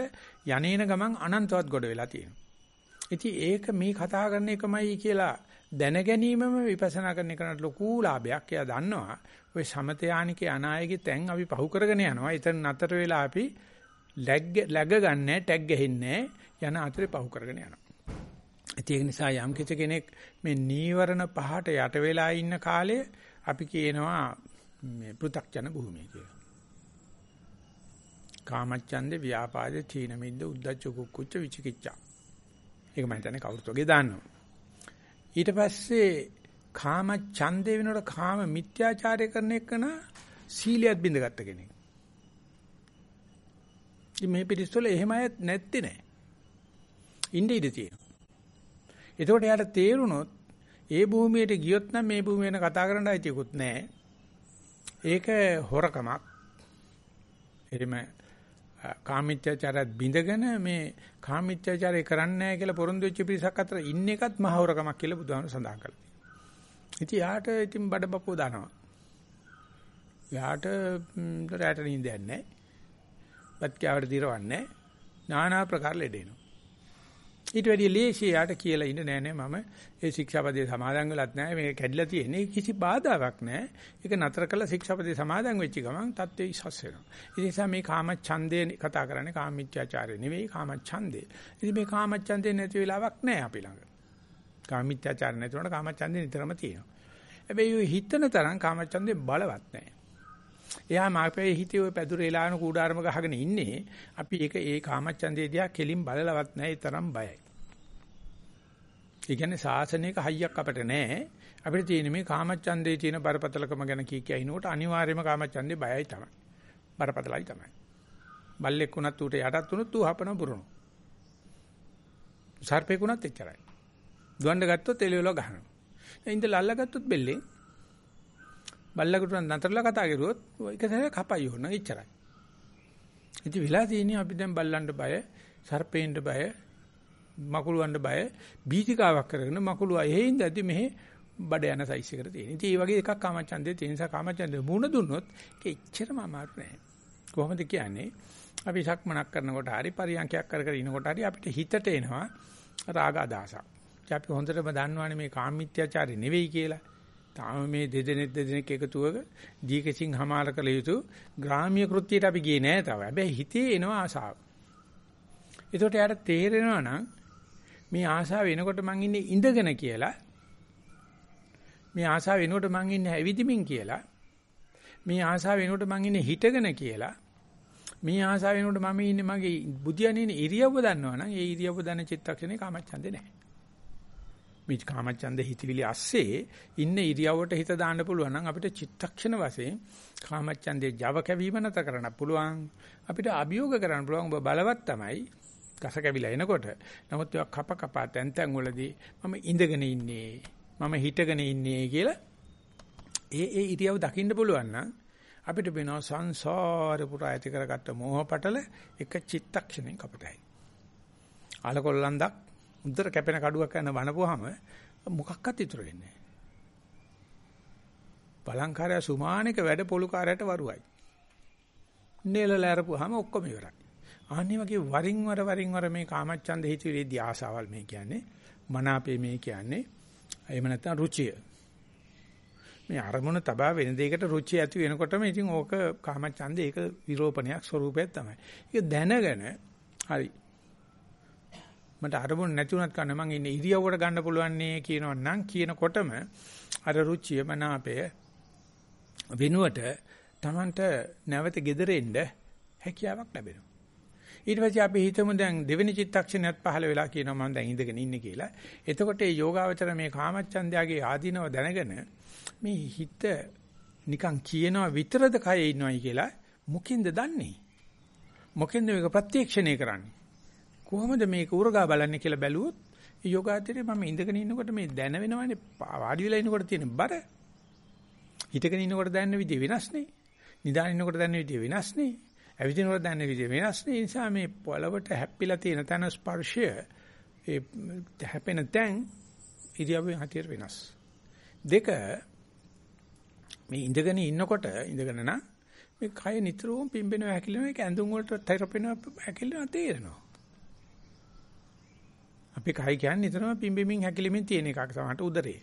යන්නේන ගමන් අනන්තවත් ගොඩ වෙලා තියෙනවා. ඉතින් ඒක මේ කතා කරන එකමයි කියලා දැන ගැනීමම විපස්සනා කරන එකට ලොකු ලාභයක්. එයා දන්නවා ওই සමතයානිකේ අනායගේ තැන් අපි පහු කරගෙන යනවා. එතන නතර වෙලා අපි ලැග් ලැග ගන්නෑ, ටැග් ගහින්නේ යන අතරේ පහු කරගෙන යනවා. ඒක නිසා යම් කෙනෙක් මේ නීවරණ පහට යට වෙලා ඉන්න කාලේ අපි කියනවා මේ පෘ탁ජන භූමිය කියලා. කාමච්ඡන්දේ ව්‍යාපාදේ තීන මිද්ද උද්ධච්ච කුක්කුච්ච විචිකිච්ඡා. ඒක මම හිතන්නේ කවුරුත් වගේ දාන්නවා. ඊට පස්සේ කාම ඡන්දේ වෙනකොට කාම මිත්‍යාචාරය කරන එකන සීලියත් බින්දගත්ත කෙනෙක්. ඉතින් මේ පිටිස්වල එහෙම අයත් නැත්තේ නෑ. ඉන්නේ ඉඳී තියෙනවා. එතකොට යාට තේරුණොත් ඒ භූමියට ගියොත් නම් මේ භූමිය වෙන කතා කරන්න අයිතියකුත් නෑ. ඒක හොරකමක්. එහෙම කාමීත්‍යචාරයත් බිඳගෙන මේ කාමීත්‍යචාරය කරන්නේ නැහැ කියලා පොරොන්දු වෙච්ච පිරිසක් අතර ඉන්න එකත් මහවරකමක් කියලා බුදුහාමුදුරු සඳහන් කළා. ඉතින් යාට ඉතින් බඩබපුව දානවා. යාට රැට නින්දයක් නැහැ. බත් කෑවට දිරවන්නේ නැහැ. নানা ප්‍රකාර ලෙඩ එනවා. ඊට වැඩිය ලේසි යාට කියලා ඉන්න නෑ නෑ මම. ඒ ශික්ෂාපදේ සමාදන් වෙලත් නෑ. මේක කැඩිලා තියෙන්නේ කිසි බාධාවක් නෑ. ඒක නතර කළා ශික්ෂාපදේ සමාදන් වෙච්ච ගමන් තත්ත්වේ ඉස්සස් වෙනවා. ඒ නිසා මේ කාම ඡන්දේ කතා කරන්නේ කාම මිත්‍යාචාරය නෙවෙයි කාම ඡන්දේ ඉතින් මේ කාම ඡන්දේ නැති වෙලාවක් නෑ අපි ළඟ. කාම මිත්‍යාචාර නැති වුණාට කාම ඡන්දේ නිතරම තියෙනවා. හැබැයි හිතන තරම් කාම ඡන්දේ බලවත් නෑ. එයා මාපේ හිතේ ওই පැදුරේ ලාන කූඩාරම ගහගෙන ඉන්නේ. අපි ඒක ඒ කාමච්ඡන්දේ දිහා කෙලින් බලලවත් නැහැ. ඒ තරම් බයයි. ඒ කියන්නේ සාසනයක හයියක් අපිට නැහැ. අපිට තියෙන මේ කාමච්ඡන්දේ තියෙන බරපතලකම ගැන කී කිය අිනකොට අනිවාර්යයෙන්ම කාමච්ඡන්දේ බයයි තමයි. බරපතලයි තමයි. බල්ලෙක් වුණත් ඌට යටත් වුණොත් ඌ හපන පුරනවා. සර්පෙක් වුණත් එච්චරයි. දුවන්න ගත්තොත් එළියවල ගහනවා. ඉඳලා අල්ලගත්තොත් බෙල්ලෙන් බල්ලකට නතරලා කතා කරුවොත් ඒක තමයි කපයි ඕන එච්චරයි. ඉතින් වෙලා තියෙන්නේ අපි දැන් බල්ලන්ට බය, සර්පේන්ට බය, මකුළුවන්ට බය, බීතිකාවක් කරගෙන මකුළුවා එහෙයින්ද ඇති මෙහෙ බඩ යන සයිස් එකට තියෙන. ඉතින් මේ වගේ එකක් කාමචන්දේ තියෙන නිසා කාමචන්දේ මුණ දුන්නොත් ඒක එච්චරම අමාරු නෑ. කොහොමද කියන්නේ? අපි සක්මනක් කරනකොට හරි පරියන්කයක් කර කර ඉනකොට හරි අපිට හිතට එනවා රාග අදහසක්. අපි හොඳටම දන්නවනේ මේ කාමීත්‍යාචාරය නෙවෙයි කියලා. තාම මේ දෙදෙනෙක් දෙදෙනෙක් එකතුවක දීකසින් හමාර කළ යුතු ග්‍රාම්‍ය කෘත්‍යයට අපි ගියේ නෑ තව. හැබැයි හිතේ එනවා ආසාව. ඒකට යාට තේරෙනවා නම් මේ ආසාව එනකොට මං ඉන්නේ ඉඳගෙන කියලා. මේ ආසාව එනකොට මං ඉන්නේ ඇවිදිමින් කියලා. මේ ආසාව එනකොට මං ඉන්නේ හිටගෙන කියලා. මේ ආසාව එනකොට මම ඉන්නේ මගේ බුදියන්නේ ඉරියව්ව දන්නවනම් ඒ ඉරියව්ව දන්න චිත්තක්ෂණේ කාමච්ඡන්දේ නැහැ. මේ කාමච්ඡන්ද හිතවිලි ඇස්සේ ඉන්න ඉරියව්වට හිත දාන්න පුළුවන් නම් අපිට චිත්තක්ෂණ වශයෙන් කාමච්ඡන්දේ Java කැවීම නැත කරන්න පුළුවන් අපිට අභියෝග කරන්න පුළුවන් ඔබ බලවත් තමයි කස කැවිලා එනකොට නමුත් ඒක කප කපා තැන් තැන් වලදී මම ඉඳගෙන ඉන්නේ මම හිටගෙන ඉන්නේ කියලා ඒ ඒ ඉරියව් දකින්න පුළුවන් නම් අපිට වෙනවා සංසාර පුරා ඇති කරගත්ත මෝහ පටල එක චිත්තක්ෂණයෙන් කපටයි අලකොල්ලන්දක් උන්තර කැපෙන කඩුවක් කරන වනපුවාම මොකක්වත් ඉතුරු වෙන්නේ නැහැ. බලංකාරය සුමානික වැඩ පොලුකාරයට වරුවයි. නේලලා අරපුවාම ඔක්කොම ඉවරයි. අනේ වගේ වරින් වර වරින් වර මේ කාමච්ඡන්ද හිතවිලිදී ආසාවල් මේ කියන්නේ මනාපේ මේ කියන්නේ එහෙම නැත්නම් රුචිය. මේ අරමුණ තබා වෙන දෙයකට රුචිය ඇති වෙනකොටම ඉතින් ඕක කාමච්ඡන්දේ ඒක විරෝපණයක් ස්වරූපයක් තමයි. ඒක දැනගෙන හරි. මට අරමුණ නැති වුණත් කන්න මං ඉන්නේ ඉරියව්වට ගන්න පුළුවන් නේ කියනවා නම් කියනකොටම අර රුචිය මනාපය වෙනුවට Tamanට නැවත gedere එන්න හැකියාවක් ලැබෙනවා. ඊට පස්සේ අපි හිතමු දැන් දෙවෙනි චිත්තක්ෂණයත් පහළ වෙලා කියනවා මම දැන් ඉඳගෙන ඉන්නේ කියලා. එතකොට මේ යෝගාවචර මේ කාමච්ඡන්දයාගේ ආධිනව දැනගෙන මේ හිත නිකන් කියනවා විතරද කයේ ඉන්නවයි කියලා මොකින්ද දන්නේ? මොකෙන්ද මේක ප්‍රත්‍යක්ෂණය කරන්නේ? කොහොමද මේක උරගා බලන්නේ කියලා බැලුවොත් යෝගාචරයේ මම ඉඳගෙන ඉන්නකොට මේ දැන වෙනවනේ වාඩි වෙලා ඉන්නකොට තියෙන බර. හිටගෙන ඉන්නකොට දැනෙන විදිය වෙනස් නේ. නිදාගෙන ඉන්නකොට දැනෙන විදිය වෙනස් නේ. ඇවිදිනකොට දැනෙන විදිය වෙනස් නේ. ඒ නිසා මේ පොළවට හැප්පිලා තියෙන තන ස්පර්ශය ඒ හැපෙන තැන් ඉරියව්වෙන් හතියට වෙනස්. දෙක මේ ඉඳගෙන ඉන්නකොට ඉඳගෙන නම් මේ කය නිතරම පිම්බෙනවා හැකිලෙනවා ඒක ඇඳුම් වලට තෙරපෙනවා හැකිලෙනවා තේරෙනවා. අපි කයි කියන්නේ නිතරම පිම්බෙමින් හැකිලෙමින් තියෙන එකක් සමහරට උදරේ.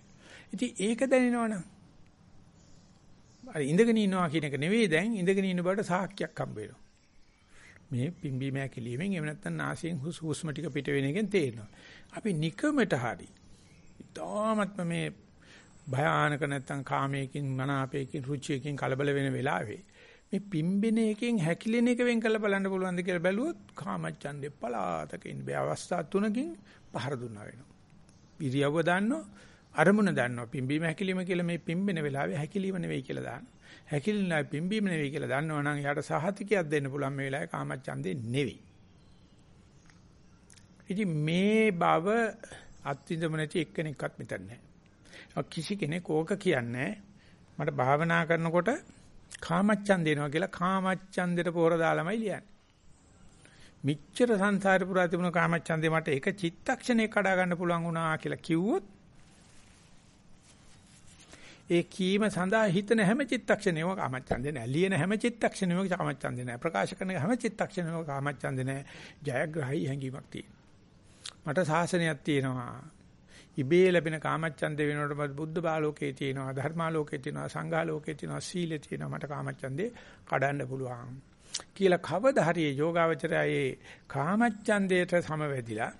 ඉතින් ඒක දැනෙනවනම් අර ඉඳගෙන ඉන්නවා කියන එක නෙවෙයි දැන් ඉඳගෙන ඉන්න බවට සාක්කයක් හම්බ වෙනවා. මේ පිම්බීම හැකිලීමෙන් එහෙම නැත්නම් නාසයෙන් හුස්ම ටික පිට වෙන එකෙන් තේරෙනවා. අපි නිකමට හරි. ඊටාත්ම මේ භයානක නැත්නම් කාමයකින් මනාපයකින් රුචියකින් කලබල වෙන වෙලාවේ මේ පිම්බෙන එකෙන් හැකිලෙන එක වෙන් කරලා බලන්න පුළුවන්ද කියලා බැලුවොත් කාමච්ඡන්දේ පලාතක ඉන්න බෑ අවස්ථා තුනකින් පහර දුන්නා වෙනවා. ඉරියව්ව දාන්නෝ අරමුණ දාන්නෝ පිම්බීම හැකිලිම කියලා මේ පිම්බෙන වෙලාවේ හැකිලිම නෙවෙයි කියලා දානවා. හැකිලිලා පිම්බීම නෙවෙයි කියලා දන්නවා නම් යාට සහතිකයක් දෙන්න පුළුවන් මේ වෙලාවේ කාමච්ඡන්දේ නෙවෙයි. ඉතින් මේ බව අත්විඳම නැති එක්කෙනෙක්වත් මෙතන නැහැ. කිසි කෙනෙක් ඕක කියන්නේ මට භාවනා කරනකොට කාමච්ඡන්ද එනවා කියලා කාමච්ඡන්දෙට පොර දාලාමයි ලියන්නේ. මිච්ඡර සංසාරේ පුරා තිබුණ කාමච්ඡන්දේ මට එක චිත්තක්ෂණයක කඩා ගන්න පුළුවන් වුණා කියලා කිව්වොත් ඒ කීම සඳහා හිතන හැම චිත්තක්ෂණයම කාමච්ඡන්දේ නෑ. ලියන හැම චිත්තක්ෂණයම කාමච්ඡන්දේ නෑ. ප්‍රකාශ කරන හැම චිත්තක්ෂණයම කාමච්ඡන්දේ නෑ. ජයග්‍රහී හැඟීමක් තියෙනවා. මට සාසනයක් තියෙනවා. ඉබේ ලැබෙන කාමච්ඡන්දේ වෙනකොට බුද්ධ බාලෝකේ තියෙනවා, ධර්මාලෝකේ තියෙනවා, සංඝාලෝකේ තියෙනවා, සීලේ තියෙනවා. මට කාමච්ඡන්දේ කඩන්න පුළුවන්. කියලා කවදා හරි යෝගාවචරයේ කාමච්ඡන්දයට සමවැදිලා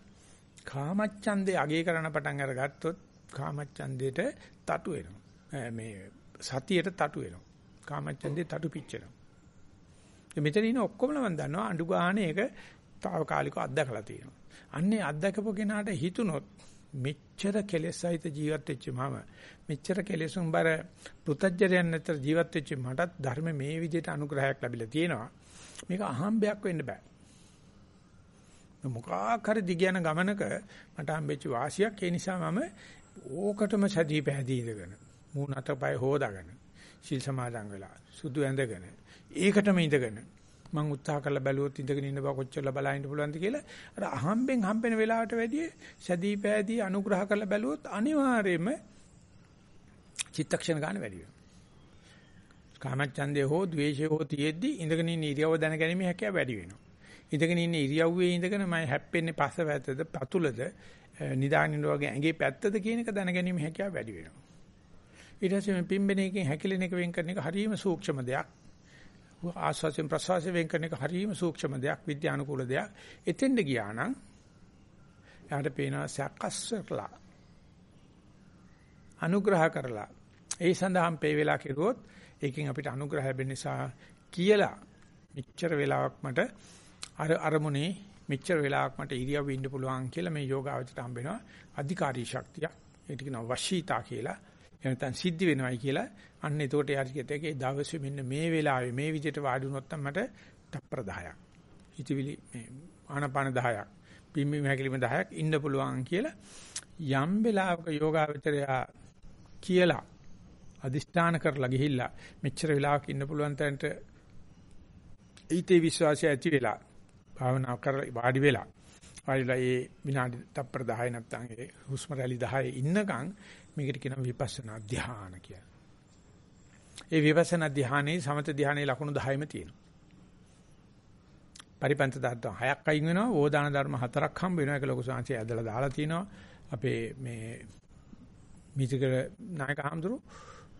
කාමච්ඡන්දේ අගේ කරන පටන් අරගත්තොත් කාමච්ඡන්දේට තටු වෙනවා. මේ සතියට තටු වෙනවා. කාමච්ඡන්දේ තටු පිච්චෙනවා. මෙතන ඉන්න ඔක්කොම මම දන්නවා අඬු ගානේ ඒක తాවකාලිකව අත්දකලා තියෙනවා. අන්නේ අත්දකපු කෙනාට හිතුනොත් මෙච්චර කෙලෙසයිත ජීවත් වෙච්ච මම මෙච්චර කෙලෙසුම් බර පෘතජ්ජරයන් නැතර ජීවත් වෙච්ච මටත් ධර්ම මේ විදිහට අනුග්‍රහයක් ලැබිලා තියෙනවා. මේක අහම්බයක් වෙන්න බෑ. මොකක් හරි දිගයන ගමනක මට හම්බෙච්ච වාසියක් ඒ නිසා මම ඕකටම සැදී පැහැදී ඉඳගෙන මූණ අතපය හොදාගෙන සිල් සමාදන් වෙලා සුදු ඇඳගෙන ඒකටම ඉඳගෙන මම උත්සාහ කරලා බැලුවොත් ඉඳගෙන ඉන්න බව කොච්චර බලා ඉන්න පුළුවන්ද කියලා අර අහම්බෙන් හම්බෙන වෙලාවට වැඩිය සැදී පෑදී අනුග්‍රහ කරලා බැලුවොත් අනිවාර්යයෙන්ම චිත්තක්ෂණ ගන්න වැඩි වෙනවා. කාමච්ඡන්දේ හෝ ද්වේෂය හෝ තියෙද්දි ඉඳගෙන ඉන්න ඉරියව්ව දැනගැනීමේ හැකියාව වැඩි වෙනවා. ඉඳගෙන ඉන්න ඉරියව්වේ ඉඳගෙන මම හැප්පෙන්නේ පස්ස පැත්තද පතුලද නිදාගෙන වගේ ඇඟේ පැත්තද කියන එක දැනගැනීමේ හැකියාව වැඩි වෙනවා. ඊට පස්සේ මේ පිම්බෙන එකෙන් හැකිලෙන එක වෙන් කරන එක හරියම සූක්ෂම දෙයක්. ආස්වාසයෙන් ප්‍රසවාසයෙන් වෙන් කරන එක හරියම සූක්ෂම දෙයක්, විද්‍යානුකූල දෙයක්. එතෙන්ද ගියා නම් යාට පේනවා සකස්සලා අනුග්‍රහ කරලා ඒ සඳහාම පේ වෙලා කෙරුවොත් ඒකෙන් අපිට අනුග්‍රහ ලැබෙන නිසා කියලා මෙච්චර වෙලාවක් මට අර අරමුණේ මෙච්චර වෙලාවක් මට ඉරියව්ව ඉන්න පුළුවන් කියලා මේ යෝගාවචරයට හම්බ වෙනවා අධිකාරී ශක්තිය. ඒකට කියනවා වශීතා කියලා. එහෙනම් සිද්ධ වෙනවයි කියලා. අන්න එතකොට යාරිකත් එකේ දවසේ මෙන්න මේ වෙලාවේ මේ විදිහට වාඩි වුණොත් මට තප්පර 10ක් හිතවිලි මේ ආනපාන 10ක් පිම්බීම හැකිලිම 10ක් ඉන්න පුළුවන් කියලා යම් වෙලාවක යෝගාවචරය කියලා අදිෂ්ඨාන කරලා ගිහිල්ලා මෙච්චර වෙලාවක් ඉන්න පුළුවන් තැනට ඊතේ විශ්වාසය ඇති වෙලා භාවනා කර වාඩි වෙලා වාඩිලා ඒ විනාඩි තප්පර 10 නැත්නම් ඒ හුස්ම රැලි 10 ඉන්නකම් මේකට කියනවා විපස්සනා ධ්‍යාන කියලා. ඒ විපස්සනා ධ්‍යානයේ සමත ධ්‍යානයේ ලකුණු 10ම තියෙනවා. පරිපන්ත ධර්ම හයක් අයින් වෙනවා ඕදාන ධර්ම හතරක් හම්බ වෙනවා ඒක ලොකු සංසය ඇදලා දාලා තිනවා අපේ මේ මිතිකර නායක හඳුරු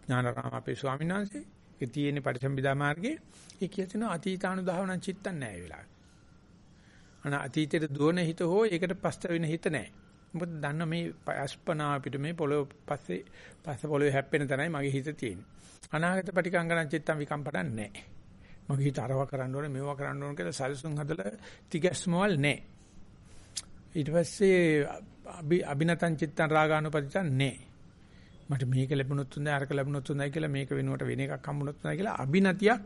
ඥානාරාම අපේ ස්වාමීන් වහන්සේ ඒ තියෙන පරිසම්බිදා මාර්ගයේ ඒ කියන අතීතානුධාවන චිත්තන් නැහැ ඒ වෙලාවේ. අන අතීතයට දුවන හිත හෝ ඒකට පස්ත වෙන හිත නැහැ. මොකද දන්න මේ අස්පනා අපිට මේ පොළොව පස්සේ පස්ස පොළොවේ හැප්පෙන තැනයි මගේ හිත තියෙන්නේ. අනාගත පටිකංගන චිත්තම් විකම්පඩන් නැහැ. මගේ හිත අරවා කරන්න ඕනේ මේවා කරන්න ඕනේ කියලා සල්සුන් හදලා තිගැස්මවල් නැහැ. ඊට පස්සේ අභිනතං චිත්තං රාගානුපතිතං නැහැ. මට මේක ලැබුණොත් හොඳයි අරක ලැබුණොත් හොඳයි කියලා මේක වෙනුවට වෙන එකක් හම්බුනොත් හොඳයි කියලා අභිනතියක්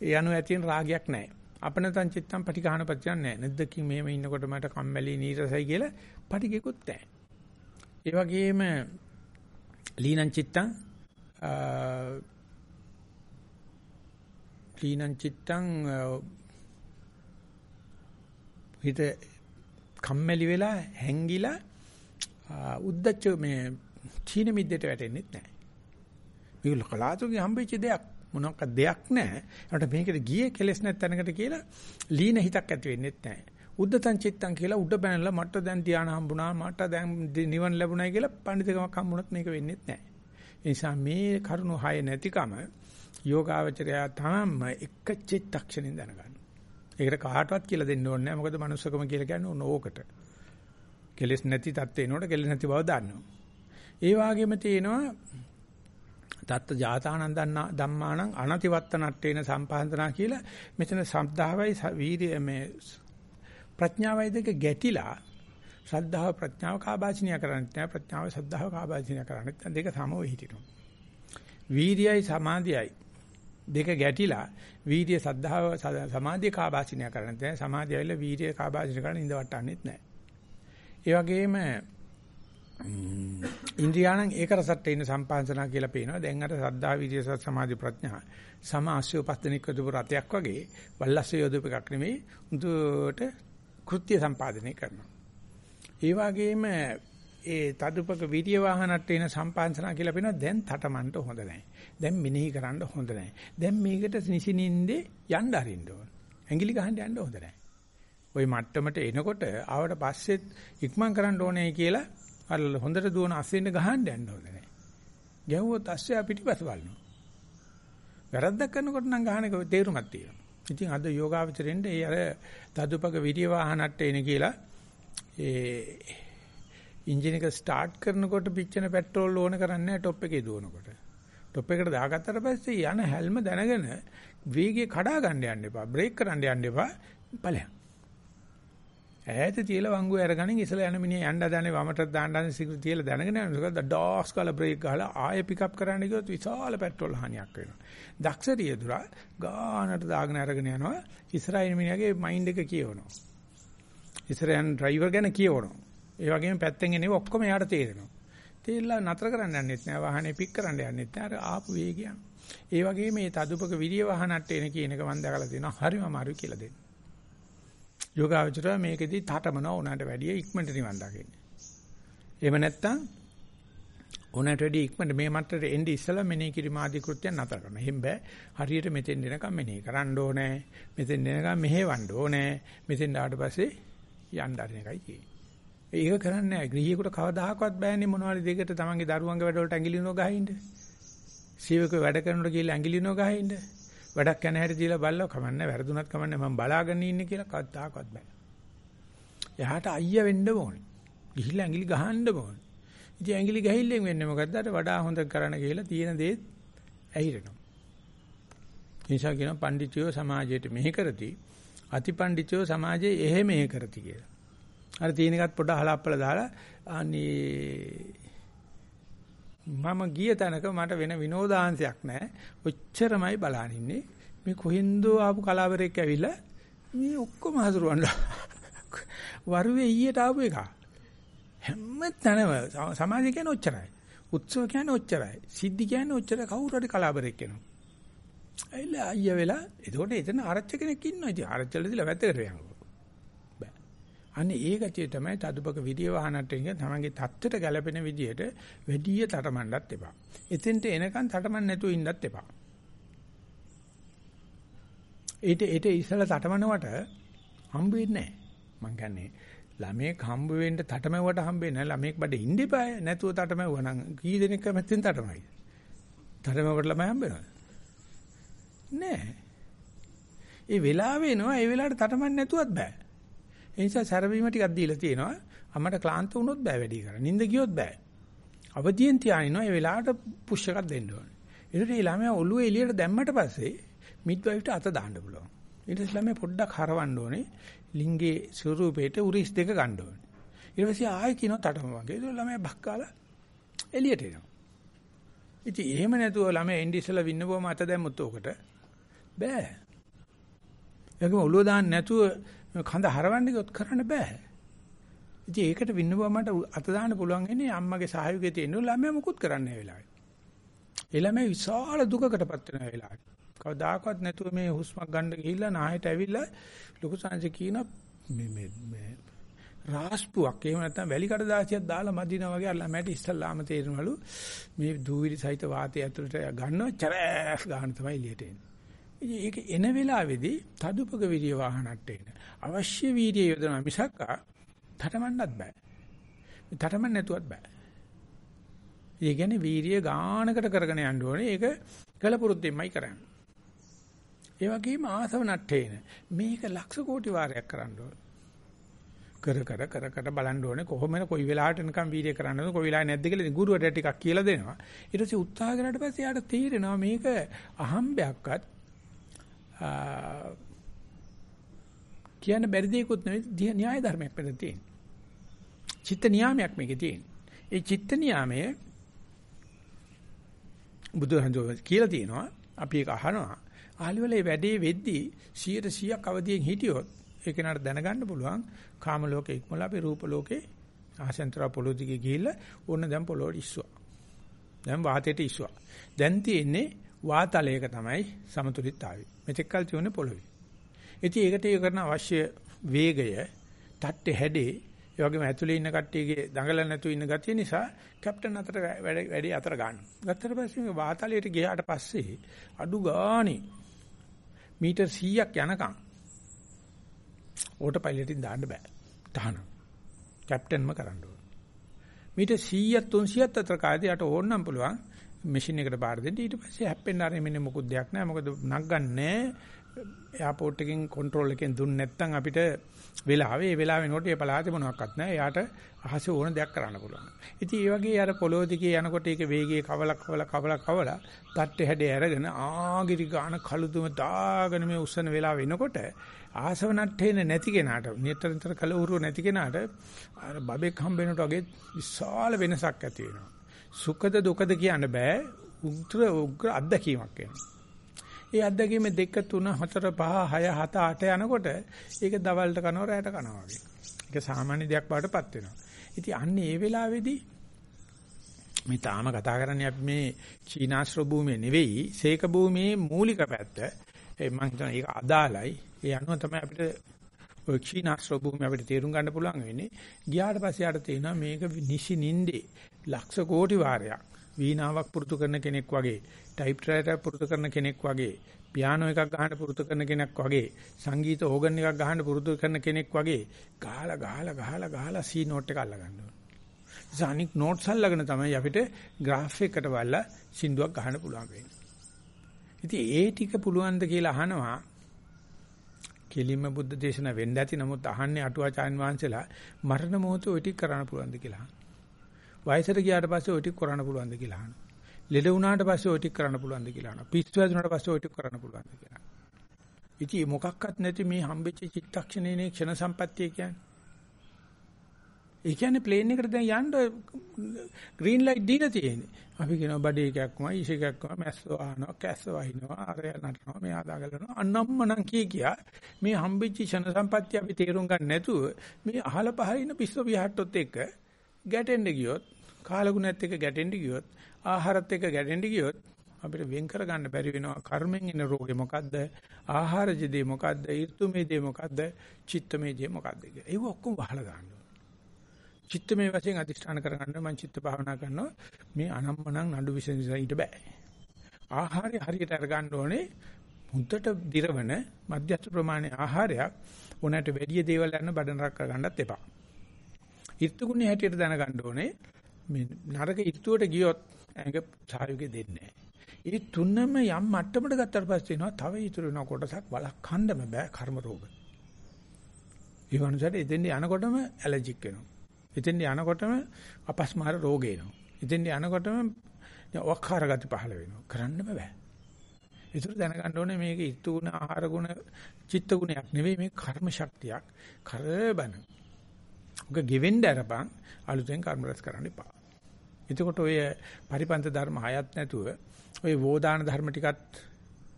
ඒ අනු ඇතින රාගයක් නැහැ. අපනතං චිත්තං පටිඝානපතියක් නැහැ. නැද්දකින් මෙහෙම ඉන්නකොට මට කම්මැලි නීරසයි කියලා පටිගෙකුත් නැහැ. ඒ වගේම ලීනං චිත්තං ලීනං චිත්තං හිත කම්මැලි වෙලා හැංගිලා උද්දච්ච මේ චීන මිද්දට වැටෙන්නේ නැහැ. මේක කලාතුරකින් හම්බෙච්ච දෙයක් මොනවාක් දෙයක් නැහැ. ඒකට මේකට ගියේ කෙලස් නැත්නම්කට කියලා ලීන හිතක් ඇති වෙන්නේ නැහැ. උද්දතං චිත්තං කියලා උඩ බැනලා මට දැන් ධානය හම්බුණා මට දැන් නිවන් ලැබුණයි කියලා පඬිතුකමක් හම්බුණත් මේක වෙන්නේ නැහැ. ඒ නිසා මේ කරුණු හය නැතිකම යෝගාවචරය තාම එක චිත්තක්ෂණින් දැනගන්න. ඒකට කාටවත් කියලා දෙන්න ඕනේ නැහැ. මොකද manussකම කියලා කියන්නේ ඕකට. කෙලස් නැති තත්ත්වේ නෝට කෙලස් නැති බව දන්නවා. ඒ වගේම තියෙනවා තත්ත ජාතානන් ධම්මානං අනතිවත්තනට්ඨේන සම්පහන්තනා කියලා මෙතන සද්ධාවයි වීර්ය මේ ප්‍රඥාවයි දෙක ගැටිලා ශ්‍රද්ධාව ප්‍රඥාව කාබාචිනිය කරන්නේ නැහැ. ප්‍රඥාව ශ්‍රද්ධාව කාබාචිනිය කරන්නේ නැහැ දෙක සමව හිටිනවා. වීර්යයි සමාධියයි දෙක ගැටිලා වීර්ය සද්ධාව සමාධිය කාබාචිනිය කරන්නේ නැහැ. සමාධිය ඇවිල්ලා වීර්ය කාබාචිනිය කරන්නේ ඉඳ වටන්නේත් නැහැ. ඒ වගේම ඉන්ද්‍රියාණං ඒක රසට ඉන්න සම්පාංශනා කියලා පේනවා. දැන් අර සද්ධා විද්‍ය සමාධි ප්‍රඥා සම ආශ්‍රයපස්තනික දුප රතයක් වගේ වල්ලස්ස යොදප එකක් නෙමෙයි. උන්ට කෘත්‍ය සම්පාදනය කරනවා. ඒ වගේම ඒ තදුපක විද්‍ය වාහනට එන සම්පාංශනා කියලා පේනවා. දැන් තටමන්ට හොඳ නැහැ. දැන් මෙනෙහි කරන්න හොඳ නැහැ. දැන් මේකට නිසිනින්දේ යන්න අරින්න ඕන. ඇඟිලි ගහන්න යන්න හොඳ නැහැ. ওই මට්ටමට එනකොට ආවට පස්සෙත් ඉක්මන් කරන්න ඕනේ කියලා අර හොඳට දුවන අස්සෙන්න ගහන්න යන්න හොඳ නැහැ. ගැහුවොත් අස්සයා පිටිපස්ස බලනවා. වැරද්දක් කරනකොට නම් ගහන එක තේරුමක් තියෙනවා. ඉතින් අද යෝගාවචරෙන්ද ඒ අර තදුපක විරිය වාහනට එන කියලා ඒ එන්ජින් එක ස්ටාර්ට් කරනකොට පිච්චෙන පෙට්‍රෝල් ඕන කරන්නේ නැහැ টොප් එකේ දුවනකොට. টොප් එකට දාගත්තට පස්සේ යන හැල්ම දැනගෙන වේගය කඩා ගන්න යන්න එපා. බ්‍රේක් කරන්න යන්න එපා. ඵලයක්. ඈත තියලා වංගුව අරගනින් ඉස්සලා යන මිනිහ යන්න හදනේ වමට දාන්න හදන සිගරට් තියලා දැනගෙන යනකොට ඩාස් කාලා බ්‍රේක් ගහලා ආයෙ පිකප් කරන්න ගියොත් විශාල පෙට්‍රල් හානියක් වෙනවා. දක්ෂ රියදුරා ගානට දාගෙන අරගෙන යනවා ඉස්සරහින් මිනිහගේ මයින්ඩ් එක කියවනවා. ඉස්සරහන් ඩ්‍රයිවර් ගැන කියවනවා. ඒ වගේම පැත්තෙන් එනේ ඔක්කොම එයාට තේරෙනවා. තේරිලා නතර කරන්න යන්නෙත් නෑ වාහනේ පික් කරන්න යන්නෙත් නෑ අර ආපු වේගය. ඒ වගේම මේ තදුපක විරිය වාහනට එන කියන එක මම දැකලා තියෙනවා හරිම අමාරුයි කියලා දෙන්න. යෝගාවචර මේකෙදි තාඨමන ඕනකට වැඩිය ඉක්මනට නිවන් දකින්නේ. එහෙම නැත්නම් ඕනකට වැඩිය ඉක්මනට මේ මට්ටමට එන්නේ ඉස්සලා මෙනෙහි කිරීම ආදී කෘත්‍යයන් නතර කරනවා. එහෙම බෑ. හරියට මෙතෙන් දෙනකම් මෙනෙහි කරන්න ඕනේ. මෙතෙන් දෙනකම් මෙහෙවන්න ඕනේ. මෙතෙන් ආවට පස්සේ යන්න ආරින එකයි තියෙන්නේ. ඒක කරන්නේ නැහැ. ගෘහියෙකුට කවදාහක්වත් බෑනේ මොනවාරි දෙයකට තමන්ගේ දරුවන්ගේ වැඩවලට ඇඟිලිනෝ ගහින්න. සීවක වැඩ කරනකොට කියලා ඇඟිලිනෝ ගහින්න. වැඩක් යන හැටි දීලා බලලා කමන්නේ වැරදුනත් කමන්නේ මම බලාගෙන ඉන්නේ කියලා කවදාකවත් බෑ. එහාට අයියා වෙන්න ඕනේ. ගිහිල්ලා ඇඟිලි ගහන්න ඕනේ. ඉතින් ඇඟිලි ගහිල්ලෙන් වෙන්නේ මොකද්ද? අර වඩා හොඳ කරන්න කියලා තියෙන දේත් ඇහිරෙනවා. නිසා කියන පඬිතුයෝ සමාජයට මෙහෙ කරති. අතිපඬිතුයෝ සමාජයේ එහෙ මෙහෙ කරති කියලා. අර තියෙන එකත් පොඩ හලප්පල දාලා අනේ මම ගිය තැනක මට වෙන විනෝදාංශයක් නැහැ. ඔච්චරමයි බලන් ඉන්නේ. මේ කොහෙන්දෝ ආපු කලාවරයෙක් ඇවිල්ලා මේ ඔක්කොම හසුරවන්නලා. වරුවේ ඊයට ආපු එක. හැම තැනම සමාජය කියන්නේ ඔච්චරයි. උත්සව කියන්නේ ඔච්චරයි. සිද්ධි කියන්නේ ඔච්චරයි. කවුරු හරි කලාවරයෙක් එනවා. ඇයිලා අයියා වෙලා එතකොට එතන ආරච්චි කෙනෙක් ඉන්නවා. ඉතින් ආරච්චිවල දිලා වැතකට යනවා. අනේ ඒ ගතිය තමයි තදුපක විදිය වහනට එක තමන්ගේ தත්ත්වයට ගැලපෙන විදියට වැඩි තටමන්නත් එපා. එතෙන්ට එනකන් තටමන්න නැතුව ඉන්නත් එපා. ඊට ඊට ඉස්සලා තටමනවට හම්බ වෙන්නේ නැහැ. මං කියන්නේ ළමෙක් හම්බ වෙන්න තටමැව්වට හම්බෙන්නේ නැහැ. ළමෙක් බඩේ ඉන්න එපා. නැතුව තටමැව්වා නම් කී දෙනෙක් කැමැත්තෙන් තටමයි. තරමකට ළමයි හම්බ වෙනවද? නෑ. ඒ වෙලාව එනවා ඒ වෙලාවට තටමන්න නැතුවත් බෑ. ඒ නිසා සැරවීම ටිකක් දීලා තියෙනවා. අම්මට ක්ලාන්ත වුණොත් බෑ වැඩි කරන්න. නිින්ද ගියොත් බෑ. අවදියෙන් තියානිනවා ඒ වෙලාවට පුෂ් එකක් දෙන්න ඕනේ. ඒකට ඒ ළමයා ඔළුව එළියට දැම්මට පස්සේ මිඩ්වයිෆ්ට අත දාන්න පුළුවන්. ඊට පස්සේ ළමයා පොඩ්ඩක් හරවන්න ඕනේ. ලිංගේ ස්වරූපේට උරිස් දෙක ගන්න ඕනේ. ඊට පස්සේ ආයෙ කියනවා තටම වගේ. ඒක ළමයා බක්කාලා එළියට එනවා. ඉතින් එහෙම නැතුව ළමයා එන්නේ ඉස්සලා වින්න බොම අත දැම්මොත් උකට බෑ. ඒකම ඔළුව දාන්න නැතුව කඳ හරවන්න ගියොත් කරන්න බෑ. ඉතින් ඒකට වින්න බොමට අත දාන්න පුළුවන් ඉන්නේ අම්මගේ සහයෝගය තියෙන ළමයා මුකුත් කරන්නේ නැහැ වෙලාවේ. ඒ ළමයා විශාල දුකකටපත් වෙන වෙලාවට. කවදාකවත් නැතුව මේ හුස්මක් ගන්න ගිහිල්ලා නාහෙට ඇවිල්ලා ලොකු සංජය කියන මේ මේ මේ රාස්පුවක් එහෙම නැත්නම් වැලි කඩදාසියක් දාලා මදිනා වගේ අර ළමයට ඉස්සල්ලාම තේරෙනවලු මේ දූවිලි සහිත වාතය ඇතුළට ගන්නව චරෑස් ගන්න තමයි එළියට එන්නේ. ඒක එන වෙලාවේදී තදුපක විරිය වාහනට එන අවශ්‍ය වීර්යය යොදනවා මිසක් තටමන්නත් බෑ. තටමන්න නැතුවත් බෑ. ඒ කියන්නේ වීර්යය ගානකට කරගෙන යන්න ඕනේ. ඒක කලපුරුද්දෙන්මයි කරන්නේ. ඒ වගේම ආසව නට්ටේන මේක ලක්ෂ කෝටි වාරයක් කරන්න ඕනේ. කර කර කර කර බලන්න ඕනේ කොහොමද කොයි වෙලාවට නිකන් වීර්ය කරන්නද කොයි වෙලාවෙ නැද්ද කියලා ගුරුවරයා ටිකක් කියලා දෙනවා. ඊට පස්සේ උත්සාහ කරාට පස්සේ යාට තේරෙනවා මේක අහම්බයක්වත් කියන්න බැරි දෙයක්වත් නෙවෙයි න්‍යාය ධර්මයක් මෙතන තියෙන්නේ. චිත්ත නියාමයක් මේකේ තියෙන්නේ. ඒ චිත්ත නියාමය බුදුහන්සෝ කියලා තියෙනවා. අපි ඒක අහනවා. ආලිවල මේ වැඩේ වෙද්දී 100%ක් අවදියෙන් හිටියොත් ඒක නට දැනගන්න පුළුවන් කාම ලෝකේ ඉක්මලා අපි රූප ලෝකේ ආසෙන්තර පොළොව දිගේ ගිහිල්ලා ඕන දැන් පොළොවට ඉස්සුවා. දැන් වාතයට ඉස්සුවා. දැන් තියෙන්නේ වාතලයක තමයි සමතුලිතතාවය. මෙතෙක් කල් තියුනේ පොළොවේ. ඉතින් ඒකට ඒ කරන අවශ්‍ය වේගය, තට්ටේ හැඩේ, ඒ වගේම ඇතුලේ ඉන්න කට්ටියගේ දඟලන නැතුව ඉන්න ගතිය නිසා කැප්ටන් අතර වැඩි අතර ගන්නවා. ගත්තට පස්සේ මේ වාතලයට ගියාට පස්සේ අඩු ගානේ මීටර් 100ක් යනකම් ඕටෝ පයිලට්ින් දාන්න බෑ. තහනම්. කැප්ටන්ම කරන්න ඕන. මීටර් 100ක් 300ක් අතර කාදී යට ඕනනම් පුළුවන් මැෂින් එකට බාර දෙන්න. ඊට පස්සේ හැප්පෙන්න ආරෙ මෙන්න මොකුත් දෙයක් නැහැ. මොකද නග්ගන්නේ එයාපෝට් එකෙන් කන්ට්‍රෝල් එකෙන් දුන්නේ නැත්නම් අපිට වෙලාවේ ඒ වෙලාව වෙනකොට ඒ පළාතේ මොනවත් නැහැ. එයාට අහසේ ඕන දෙයක් කරන්න පුළුවන්. ඉතින් ඒ වගේ අර පොළොව දිගේ යනකොට ඒක වේගයේ කවල කවල කවල කවල තට්ටේ හැඩේ අරගෙන ආගිරි ගාන කළුදුම දාගෙන මේ උස්සන වෙලාව වෙනකොට ආසව නට්ටේන නැති කෙනාට නිතරතර කල උරුව නැති කෙනාට අර බබෙක් හම්බ වෙනකොට වගේ විශාල වෙනසක් ඇති වෙනවා. සුඛද දුකද කියන්න බෑ උග්‍ර උග්‍ර අත්දැකීමක් වෙනවා. ඒ අත්දැකීම 2 3 4 5 6 7 8 යනකොට ඒක දවල්ට කනවා රැයට කනවා වගේ. ඒක සාමාන්‍ය දෙයක් බවටපත් වෙනවා. ඉතින් අන්න ඒ වෙලාවේදී මේ තාම කතා කරන්නේ අපි මේ චීනාශ්‍ර භූමිය නෙවෙයි, සේක භූමියේ මූලික පැත්ත. ඒ මම හිතනවා ඒක අදාළයි. ඒ අනුව තමයි අපිට ඔය චීනාශ්‍ර භූමිය අපිට තේරුම් ගන්න පුළුවන් වෙන්නේ. ගියාට පස්සේ යාට තේනවා මේක නිසි නින්දේ ලක්ෂ කෝටි වාරයක් වීණාවක් පුරුදු කරන කෙනෙක් වගේ, ටයිප් රයිටර් පුරුදු කරන කෙනෙක් වගේ, පියානෝ එකක් ගහන්න පුරුදු කරන කෙනෙක් වගේ, සංගීත ඕගන් එකක් ගහන්න පුරුදු කරන කෙනෙක් වගේ ගහලා ගහලා ගහලා ගහලා සී නෝට් එක අල්ල ගන්නවා. සානික් නෝට්ස් අල්ලගෙන තමයි අපිට ග්‍රාෆ් එකකට බලලා සින්දුවක් ගහන්න පුළුවන් වෙන්නේ. ඉතින් ඒ ටික පුළුවන්ද කියලා අහනවා කෙලින්ම බුද්ධ දේශනා වෙන්න ඇති නමුත් අහන්නේ අටුවාචාන් වහන්සේලා මරණ මොහොතේ ওই ටික කරන්න පුළුවන්ද කියලා. වයසට ගියාට පස්සේ ওই ටික කරන්න පුළුවන්ද කියලා අහනවා. ලෙඩ වුණාට පස්සේ ওই ටික කරන්න පුළුවන්ද කියලා අහනවා. පිස්සු වැදුනාට පස්සේ ওই ටික කරන්න පුළුවන්ද කියලා. ඉතින් මොකක්වත් නැති මේ හම්බෙච්ච චිත්තක්ෂණේනේ ක්ෂණ සම්පත්තිය කියන්නේ. ඒ කියන්නේ ප්ලේන් එකට දැන් යන්න ග්‍රීන් ලයිට් දීලා තියෙන්නේ. අපි කියනවා බඩේ එකක්ම ඊශ එකක්ම මැස්සෝ ආනවා කැස්සෝ වහිනවා අරය නටනවා මෙයා දාගලනවා අනම්මනම් කිය කියා මේ හම්බෙච්ච ක්ෂණ සම්පත්තිය අපි තේරුම් ගන්න නැතුව මේ අහල පහල ඉන්න පිස්සෝ විහට්ටොත් එක්ක ගැටෙන්න ගියොත් කාලගුණයත් එක්ක ගැටෙන්න ගියොත් ආහාරත් එක්ක ගැටෙන්න ගියොත් අපිට වෙන් කර ගන්න බැරි වෙනවා. කර්මෙන් එන රෝගේ මොකද්ද? ආහාරජ දේ මොකද්ද? ඍතුමේ දේ මොකද්ද? චිත්තමේ දේ මොකද්ද කියලා. ඒව ඔක්කොම වහලා ගන්නවා. චිත්තමේ වශයෙන් අධිෂ්ඨාන කරගන්න මම චිත්ත භාවනා කරනවා මේ අනම්මනම් නඩු විසඳ ඊට බෑ ආහාරය හරියට අරගන්න ඕනේ මුද්දට දිරවන මධ්‍යස්ථ ප්‍රමාණයේ ආහාරයක් උනට වැඩි දේවල් යන බඩ නරක කරගන්නත් එපා ඍතුගුණේ හැටියට දැනගන්න ඕනේ මේ නරක ඍතුවට ගියොත් ඇඟ සායුගේ දෙන්නේ නැහැ. ඒ තුනම යම් මට්ටමකට ගත්තට පස්සේ එනවා තව ඉතුරු වෙන කොටසක් වළක්වන්නම බෑ කර්ම රෝග. ඒ වන්සට එතෙන්ට යනකොටම ඇලර්ජික් වෙනවා. එතෙන්ට යනකොටම අපස්මාර රෝග එනවා. එතෙන්ට යනකොටම වක්කාර ගති පහළ වෙනවා. කරන්නම බෑ. ඒතර දැනගන්න ඕනේ මේක ඊතු ගුණ ආහාර ගුණ චිත්ත ගුණයක් නෙවෙයි මේ කර්ම ශක්තියක්. කරබන. ඔක ගෙවෙන්න අරපන් අලුතෙන් කර්ම රැස් කරන්න එපා. එතකොට ඔය පරිපන්ත ධර්ම හයත් නැතුව ඔය වෝදාන ධර්ම ටිකත්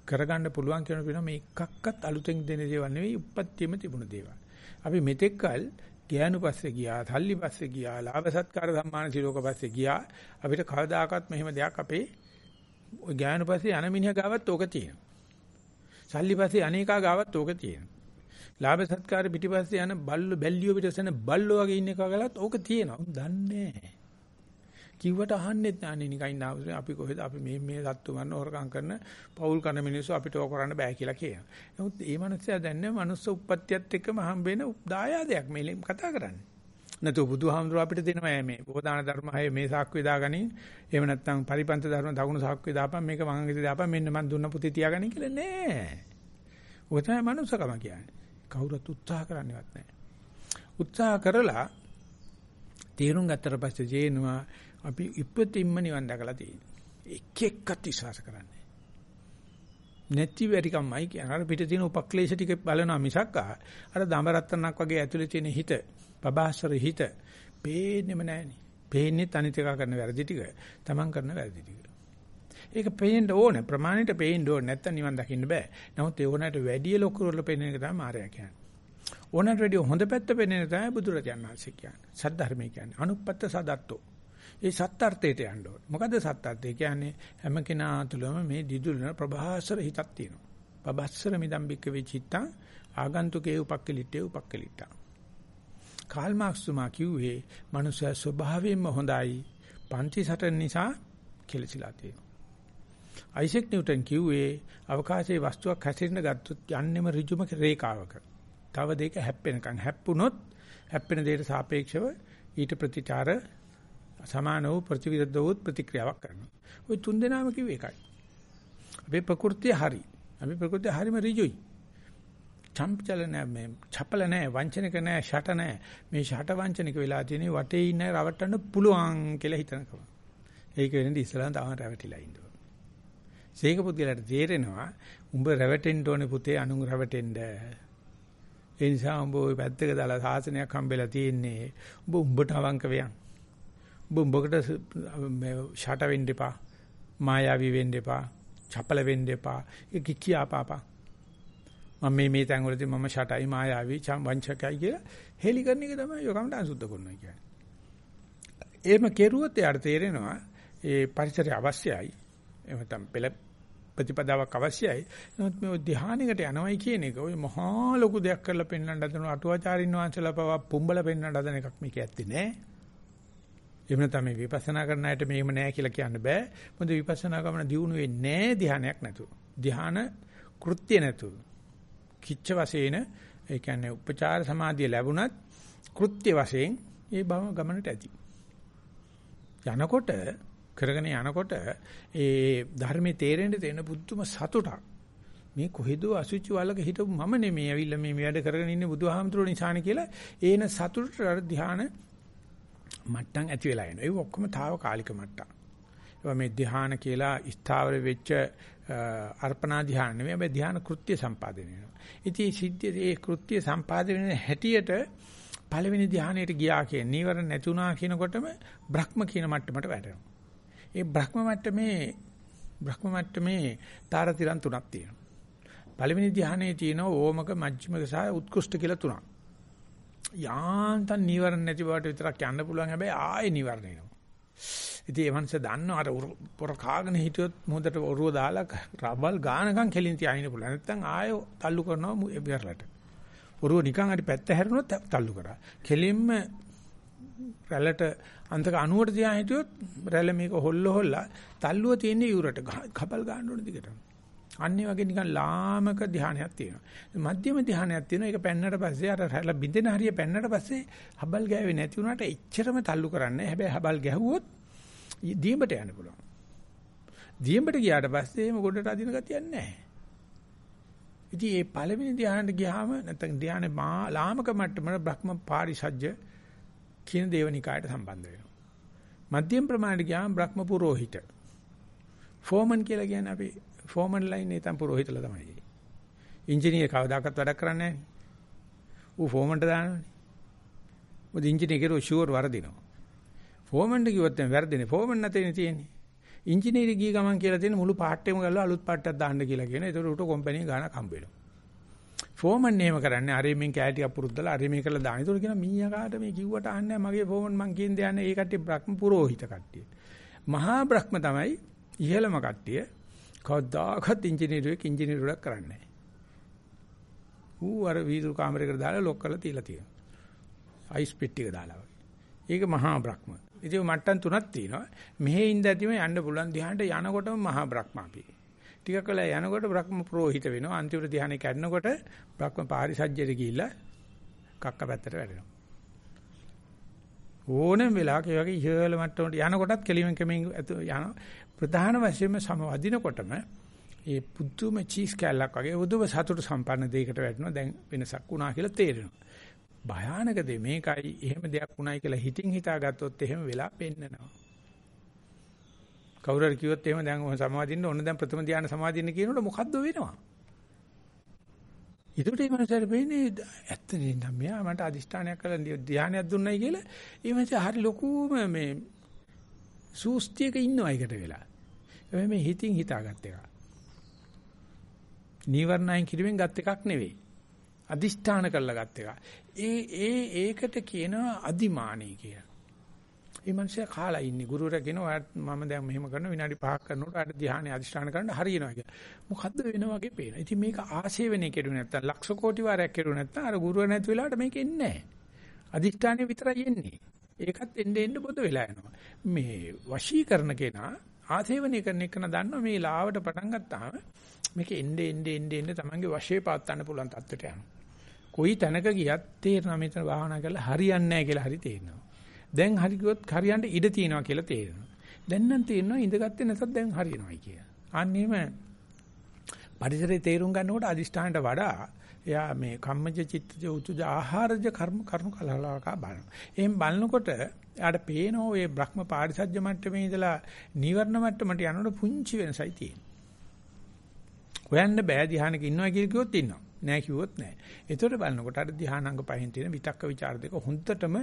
කරගන්න පුළුවන් කියන පින මේ එකක්වත් අලුතෙන් දෙන දේවල් නෙවෙයි උපත්තියම තිබුණ දේවල්. අපි මෙතෙක්කල් ගෑනු පස්සේ ගියා, තල්ලි පස්සේ ගියා, ලාභ සත්කාර සම්මාන සිලෝක පස්සේ ගියා. අපිට කවදාකවත් මෙහෙම දෙයක් අපේ ඔය ගෑනු පස්සේ යන මිනිහා ගාවත් ඕක තියෙනවා. සල්ලි පස්සේ අනේකා ගාවත් ඕක තියෙනවා. ලාභ සත්කාර පිටිපස්සේ යන බල්ලෝ බැල්ලියෝ පිටසන බල්ලෝ වගේ ඉන්න එකා ගලත් ඕක තියෙනවා. දන්නේ නැහැ. කිව්වට අහන්නෙත් නැහැ නිකන් ඉන්න අපි කොහෙද අපි මේ මේ සත්තු මරන හොරකම් කරන පෞල් කරන මිනිස්සු අපිට ඕක කරන්න බෑ කියලා කියනවා. නමුත් මේ මනුස්සයා දන්නේ මනුස්ස උප්පත්තියත් එක්කම හම්බෙන දායාදයක් මේ කතා කරන්නේ. නැතු බුදුහාමුදුරුව අපිට දෙනවා මේ බෝධාන ධර්ම හය මේ සාක්කුවේ දාගනි. එහෙම නැත්නම් පරිපන්ත ධර්ම දකුණු සාක්කුවේ දාපන් මේක මං ඉතින් දාපන් මෙන්න මං දුන්න පුතේ තියාගනි කියලා නෑ. ඔය තමයි මනුස්සකම කියන්නේ. කවුරුත් උත්සාහ කරන්නේවත් නෑ. උත්සාහ කරලා තීරුම් ගත්තට පස්සේ ජේනවා අපි ඉපතින්ම නිවන් දැකලා තියෙන්නේ. එක එක්කත් විශ්වාස කරන්නේ. නැති වෙරිකම්මයි කියන අර පිට තියෙන උපක්ලේශ ටික බලනවා මිසක් අර දඹරත්තනක් වගේ ඇතුලේ තියෙන හිත, බබාසර හිත පේන්නෙම නැහෙනි. පේන්නේ තනිත එක කරන වැරදි ටික, තමන් කරන වැරදි ටික. ඒක පේන්න ඕනේ ප්‍රමාණයට පේන්න ඕනේ නැත්තම් නිවන් දකින්න බෑ. නමුත් ඒ ඕනට වැඩි ලොකු වල පේන එක තමයි මායя කියන්නේ. ඕනට වැඩි හොඳ පැත්ත පේන එක තමයි බුදුරජාණන් වහන්සේ කියන්නේ. සද්ධර්මය කියන්නේ. අනුපත්ත සදත්තෝ. ඒ සත්‍යාර්ථයට යන්න ඕනේ. මොකද සත්‍යාර්ථය කියන්නේ හැම කෙනා තුළම මේ දිදුලන ප්‍රභාසර හිතක් තියෙනවා. පබස්සර මිදම්බික්ක වෙචිත්තං ආගන්තුකේ උපක්කලිටේ උපක්කලිටා. කාල් මාක්ස් තුමා කිව්වේ මනුෂ්‍ය ස්වභාවයෙන්ම හොඳයි. පන්ති සටන නිසා කෙලසිලා තියෙනවා. අයිසෙක් නිව්ටන් කිව්වේ අවකාශයේ වස්තුවක් හැසිරෙන ගත්තොත් යන්නෙම ඍජුම රේඛාවක. තව දෙක හැප්පෙනකන් හැප්පුණොත් හැප්පෙන දෙයට සාපේක්ෂව ඊට ප්‍රතිචාර සමාන වූ ප්‍රතිවිරුද්ධ වූ ප්‍රතික්‍රියාවක් කරනවා. ওই තුන් දෙනාම කිව්ව එකයි. අපේ ප්‍රകൃතිය හරි. අපේ ප්‍රകൃතිය හරිම ඍජුයි. චම්පචල නැහැ මේ ඡපල නැහැ වංචනික නැහැ ෂට නැහැ. මේ ෂට වංචනික වෙලා තියෙන්නේ වටේ ඉන්න රවට්ටන්න පුළුවන් කියලා හිතනකම. ඒක වෙන්නේ ඉස්ලාම් තාම රැවටිලා ඉන්නවා. සීක පුද්ගලයාට තේරෙනවා උඹ රැවටෙන්න ඕනේ පුතේ අනුන් රැවටෙන්න. ඒ නිසා උඹ ওই පැත්තක දාලා සාසනයක් හම්බෙලා තියෙන්නේ. උඹ උඹට අවංක වෙයන්. උඹ උඹකට ෂට වෙන්න එපා. මායාවී වෙන්න එපා. චපල වෙන්න එපා. ඒක කියාපාපා. මම මේ මේ තැන් වලදී මම ෂටයි මායාවී වංචකයි කියලා හෙලි කරන එක තමයි යෝගමට අසුද්ධ කරනවා කියන්නේ. එහෙම කෙරුවොත් එයාට තේරෙනවා ඒ පරිසරය අවශ්‍යයි. එහෙම නැත්නම් පෙළ ප්‍රතිපදාවක් අවශ්‍යයි. නමුත් මේ ධ්‍යානයකට යනවයි කියන එක ඔය මහා ලොකු දෙයක් කරලා පෙන්වන්න හදන අටුවාචාරින් වහන්සේලා පවා පුඹල පෙන්වන්න හදන එකක් මේක ඇත්තේ නෑ. එහෙම නැත්නම් මේ විපස්සනා කරන අයට මේව නෑ කියලා කියන්න බෑ. මොකද විපස්සනා ගමන දියුණු වෙන්නේ නෑ ධානයක් නැතුව. ධාන කෘත්‍ය නැතුව. කිච්ච වශයෙන් ඒ කියන්නේ උපචාර සමාධිය ලැබුණත් කෘත්‍ය වශයෙන් ඒ බව ගමනට ඇති. යනකොට කරගෙන යනකොට ඒ ධර්මයේ තේරෙන්න තේන බුද්ධම සතුටක්. මේ කොහෙදෝ අසුචි වලක හිටපු මම නෙමෙයි ඇවිල්ලා මේ වැඩ කරගෙන ඉන්නේ බුදුහාමුදුරුවෝ නිසානේ කියලා ඒන සතුටට ධාන මට්ටම් ඇති වෙලා එනවා. ඒක ඔක්කොම తాවකාලික මට්ටම්. ඒවා මේ ධ්‍යාන කියලා ස්ථාවර වෙච්ච අර්පණා ධ්‍යාන නෙමෙයි. මේ ධ්‍යාන කෘත්‍ය සම්පාදනය වෙනවා. ඉතින් සිද්ධිය ඒ කෘත්‍ය සම්පාදනය වෙන හැටියට පළවෙනි ධ්‍යානයට ගියා කියන නීවරණ නැති වුණා කියනකොටම බ්‍රහ්ම කියන මට්ටමට වැටෙනවා. ඒ බ්‍රහ්ම මට්ටමේ බ්‍රහ්ම මට්ටමේ තාරතිරන් තුනක් තියෙනවා. පළවෙනි ධ්‍යානයේ තියෙන ඕමක මජ්ක්‍ධිමක සහ උත්කෘෂ්ඨ කියලා තුනක්. යාන්තම් නීවරණ නැති බවට විතරක් යන්න පුළුවන් හැබැයි ආයේ නීවරණ එනවා. ඉතින් ඒ මනස දන්නවා අර පොර කාගෙන හිටියොත් මොහොතට ඔරුව දාලා රබල් ගානකම් කෙලින් තියාගෙන පුළුවන්. නැත්තම් ආයෙ තල්ලු කරනවා ඉවරලට. ඔරුව නිකන් හරි පැත්ත හැරුණොත් තල්ලු කරා. කෙලින්ම රැල්ලට අන්තක 90ට තියා හිටියොත් රැල්ල මේක හොල්ල හොල්ලා තල්ලුව තියෙන්නේ යුරට. කබල් ගන්න ඕන දිගට. අන්නේ වගේ නිකන් ලාමක ධානයක් තියෙනවා. මධ්‍යම ධානයක් තියෙනවා. ඒක පෙන්නට පස්සේ අර හැල බින්දෙන හරිය පෙන්නට පස්සේ හබල් ගෑවේ නැති වුණාට එච්චරම තල්ලු කරන්නේ. හැබැයි හබල් ගැහුවොත් දීඹට යන්න පුළුවන්. දියඹට ගියාට පස්සේ එහෙම ගොඩට අදින ගතියක් නැහැ. ඉතින් මේ පළවෙනි ධ්‍යානෙට ගියාම නැත්නම් ධ්‍යානෙ ලාමක මට්ටමන බ්‍රහ්ම පාරිසජ්‍ය කියන දේවනිකායට සම්බන්ධ වෙනවා. මධ්‍යම ප්‍රමාණයට ගියාම බ්‍රහ්ම පුරোহিত. ෆෝමන් කියලා කියන්නේ අපි ෆෝමන් ලයින් නේතම් පුරෝහිතලා තමයි. ඉංජිනේර කවදාකවත් වැඩක් කරන්නේ නැහැ. ඌ ෆෝමන්ට දානවනේ. මොකද ඉංජිනේර කෙරුවෝ ෂුවර් වරදිනවා. ෆෝමන්ට කිව්වොත් දැන් වැරදිනේ. ෆෝමන් නැතේ තියෙන්නේ. ඉංජිනේර ගිය ගමන් කියලා තියෙන මුළු පාට්ටේම ගල්ලා අලුත් පාට්ටයක් දාන්න කියලා කියනවා. ඒතකොට ඌට කම්පැනි ගානක් හම්බ වෙනවා. ෆෝමන් නේම කරන්නේ අර මේ කැලටි අපුරුද්දලා අර මේ කරලා දාන. ඒතකොට කියන මීයා කාට මේ කිව්වට අහන්නේ මගේ ෆෝමන් මං කියන දේ අහන්නේ ඒ කට්ටිය බ්‍රහ්ම පුරෝහිත කට්ටිය. මහා බ්‍රහ්ම තමයි ඉහළම කට්ටිය. කවදාකවත් ඉංජිනේරුවෙක් ඉංජිනේරුවක් කරන්නේ නැහැ. ඌ අර වීදුරු කාමරයකට දාලා ලොක් කරලා තියලා තියෙනවා. අයිස් පෙට්ටියක දාලා වගේ. ඒක මහා බ්‍රහ්ම. ඉතින් මට්ටම් තුනක් තියෙනවා. මෙහි ඉඳද්දිම යන්න පුළුවන් ධ්‍යානට යනකොටම මහා බ්‍රහ්ම අපි. ටිකක් වෙලා යනකොට බ්‍රහ්ම ප්‍රෝහිත වෙනවා. අන්තිමට ධ්‍යානෙ කැඩනකොට බ්‍රහ්ම පාරිසජ්ජයට ගිහිල්ලා කක්ක පැත්තට වැටෙනවා. ඕනම වෙලාවක ඒ වගේ ඉහළ මට්ටමට යනකොටත් කෙලිමෙන් කෙමෙන් යන ප්‍රධාන වශයෙන්ම සමවදිනකොටම ඒ පුදුම චීස් කැල්ලක් වගේ උදුව සතුට සම්පන්න දෙයකට වැටෙනවා දැන් වෙනසක් වුණා කියලා තේරෙනවා. භයානක දේ මේකයි එහෙම දෙයක් වුණයි කියලා හිතින් හිතාගත්තොත් එහෙම වෙලා පෙන්නනවා. කවුරු හරි කිව්වොත් එහෙම දැන් ඔය සමාධින්න ඕන දැන් ප්‍රථම ධානය සමාධින්න කියනකොට මොකද්ද වෙනවා? ඒකට මේ මනසට වෙන්නේ ඇත්ත නෙන්න මෙයා මට අදිෂ්ඨානයක් කළා ධානයක් දුන්නයි කියලා ඒ මනස හරි ලොකුම මේ සූස්තියක ඉන්නවා එකට වෙලා. ඒ මේ හිතින් හිතාගත්ත එක. නීවරණයන් කිරීමෙන් ගත් එකක් නෙවෙයි. අදිෂ්ඨාන කරලා ගත් එක. ඒ ඒ ඒකට කියනවා අදිමානී කියලා. මේ මිනිස්සයා කාලා ඉන්නේ ගුරුවරයා කියනවා මම දැන් මෙහෙම කරන විනාඩි 5ක් කරනකොට අර ධ්‍යානෙ අදිෂ්ඨාන කරන්න හරියනවා කියලා. මොකද්ද වෙන වගේ පේනවා. ඉතින් මේක ආශේවනේ කෙරුවේ නැත්තම් ලක්ෂ කෝටි වාරයක් කෙරුවේ නැත්තම් අර ගුරුවරයා නැති වෙලාවට මේක එන්නේ නැහැ. අදිෂ්ඨානෙ විතරයි එන්නේ. ඒකත් එන්න එන්න පොද වෙලා යනවා. මේ වශී කරන කෙනා ආසේවනය කරන එක දන්නවා මේ ලාවට පටන් ගත්තාම මේක එnde එnde එnde එnde තමන්ගේ වශයේ පාත් ගන්න පුළුවන් තත්ත්වයට යනවා. කොයි තැනක ගියත් තේරෙනවා මෙතන භාවනා කරලා හරියන්නේ නැහැ කියලා හරි තේරෙනවා. දැන් හරි ගියොත් හරියන්න ඉඩ තියෙනවා කියලා තේරෙනවා. දැන් නම් තේරෙනවා ඉඳගත්තේ නැත්නම් දැන් හරියනවායි කියලා. අන්නේම පරිසරයේ තේරුම් ගන්නකොට අදිෂ්ඨානට වඩා එයා මේ කම්මජ චිත්තජ උතුජ ආහාරජ කර්ම කරුණු කලහලකා බලන. එහෙන් බලනකොට එයාට පේනවා ඔය බ්‍රහ්ම පාරිසජ්‍ය මට්ටමේ ඉඳලා නීවරණ මට්ටමට යනකොට පුංචි වෙනසයි තියෙන්නේ. හොයන්න බෑ ධ්‍යානක ඉන්නවා කියලා කිව්වොත් ඉන්නවා. නෑ කිව්වොත් නෑ. ඒතකොට බලනකොට අර ධ්‍යානාංග පහෙන් තියෙන විතක්ක ਵਿਚාර දෙක හොඳටම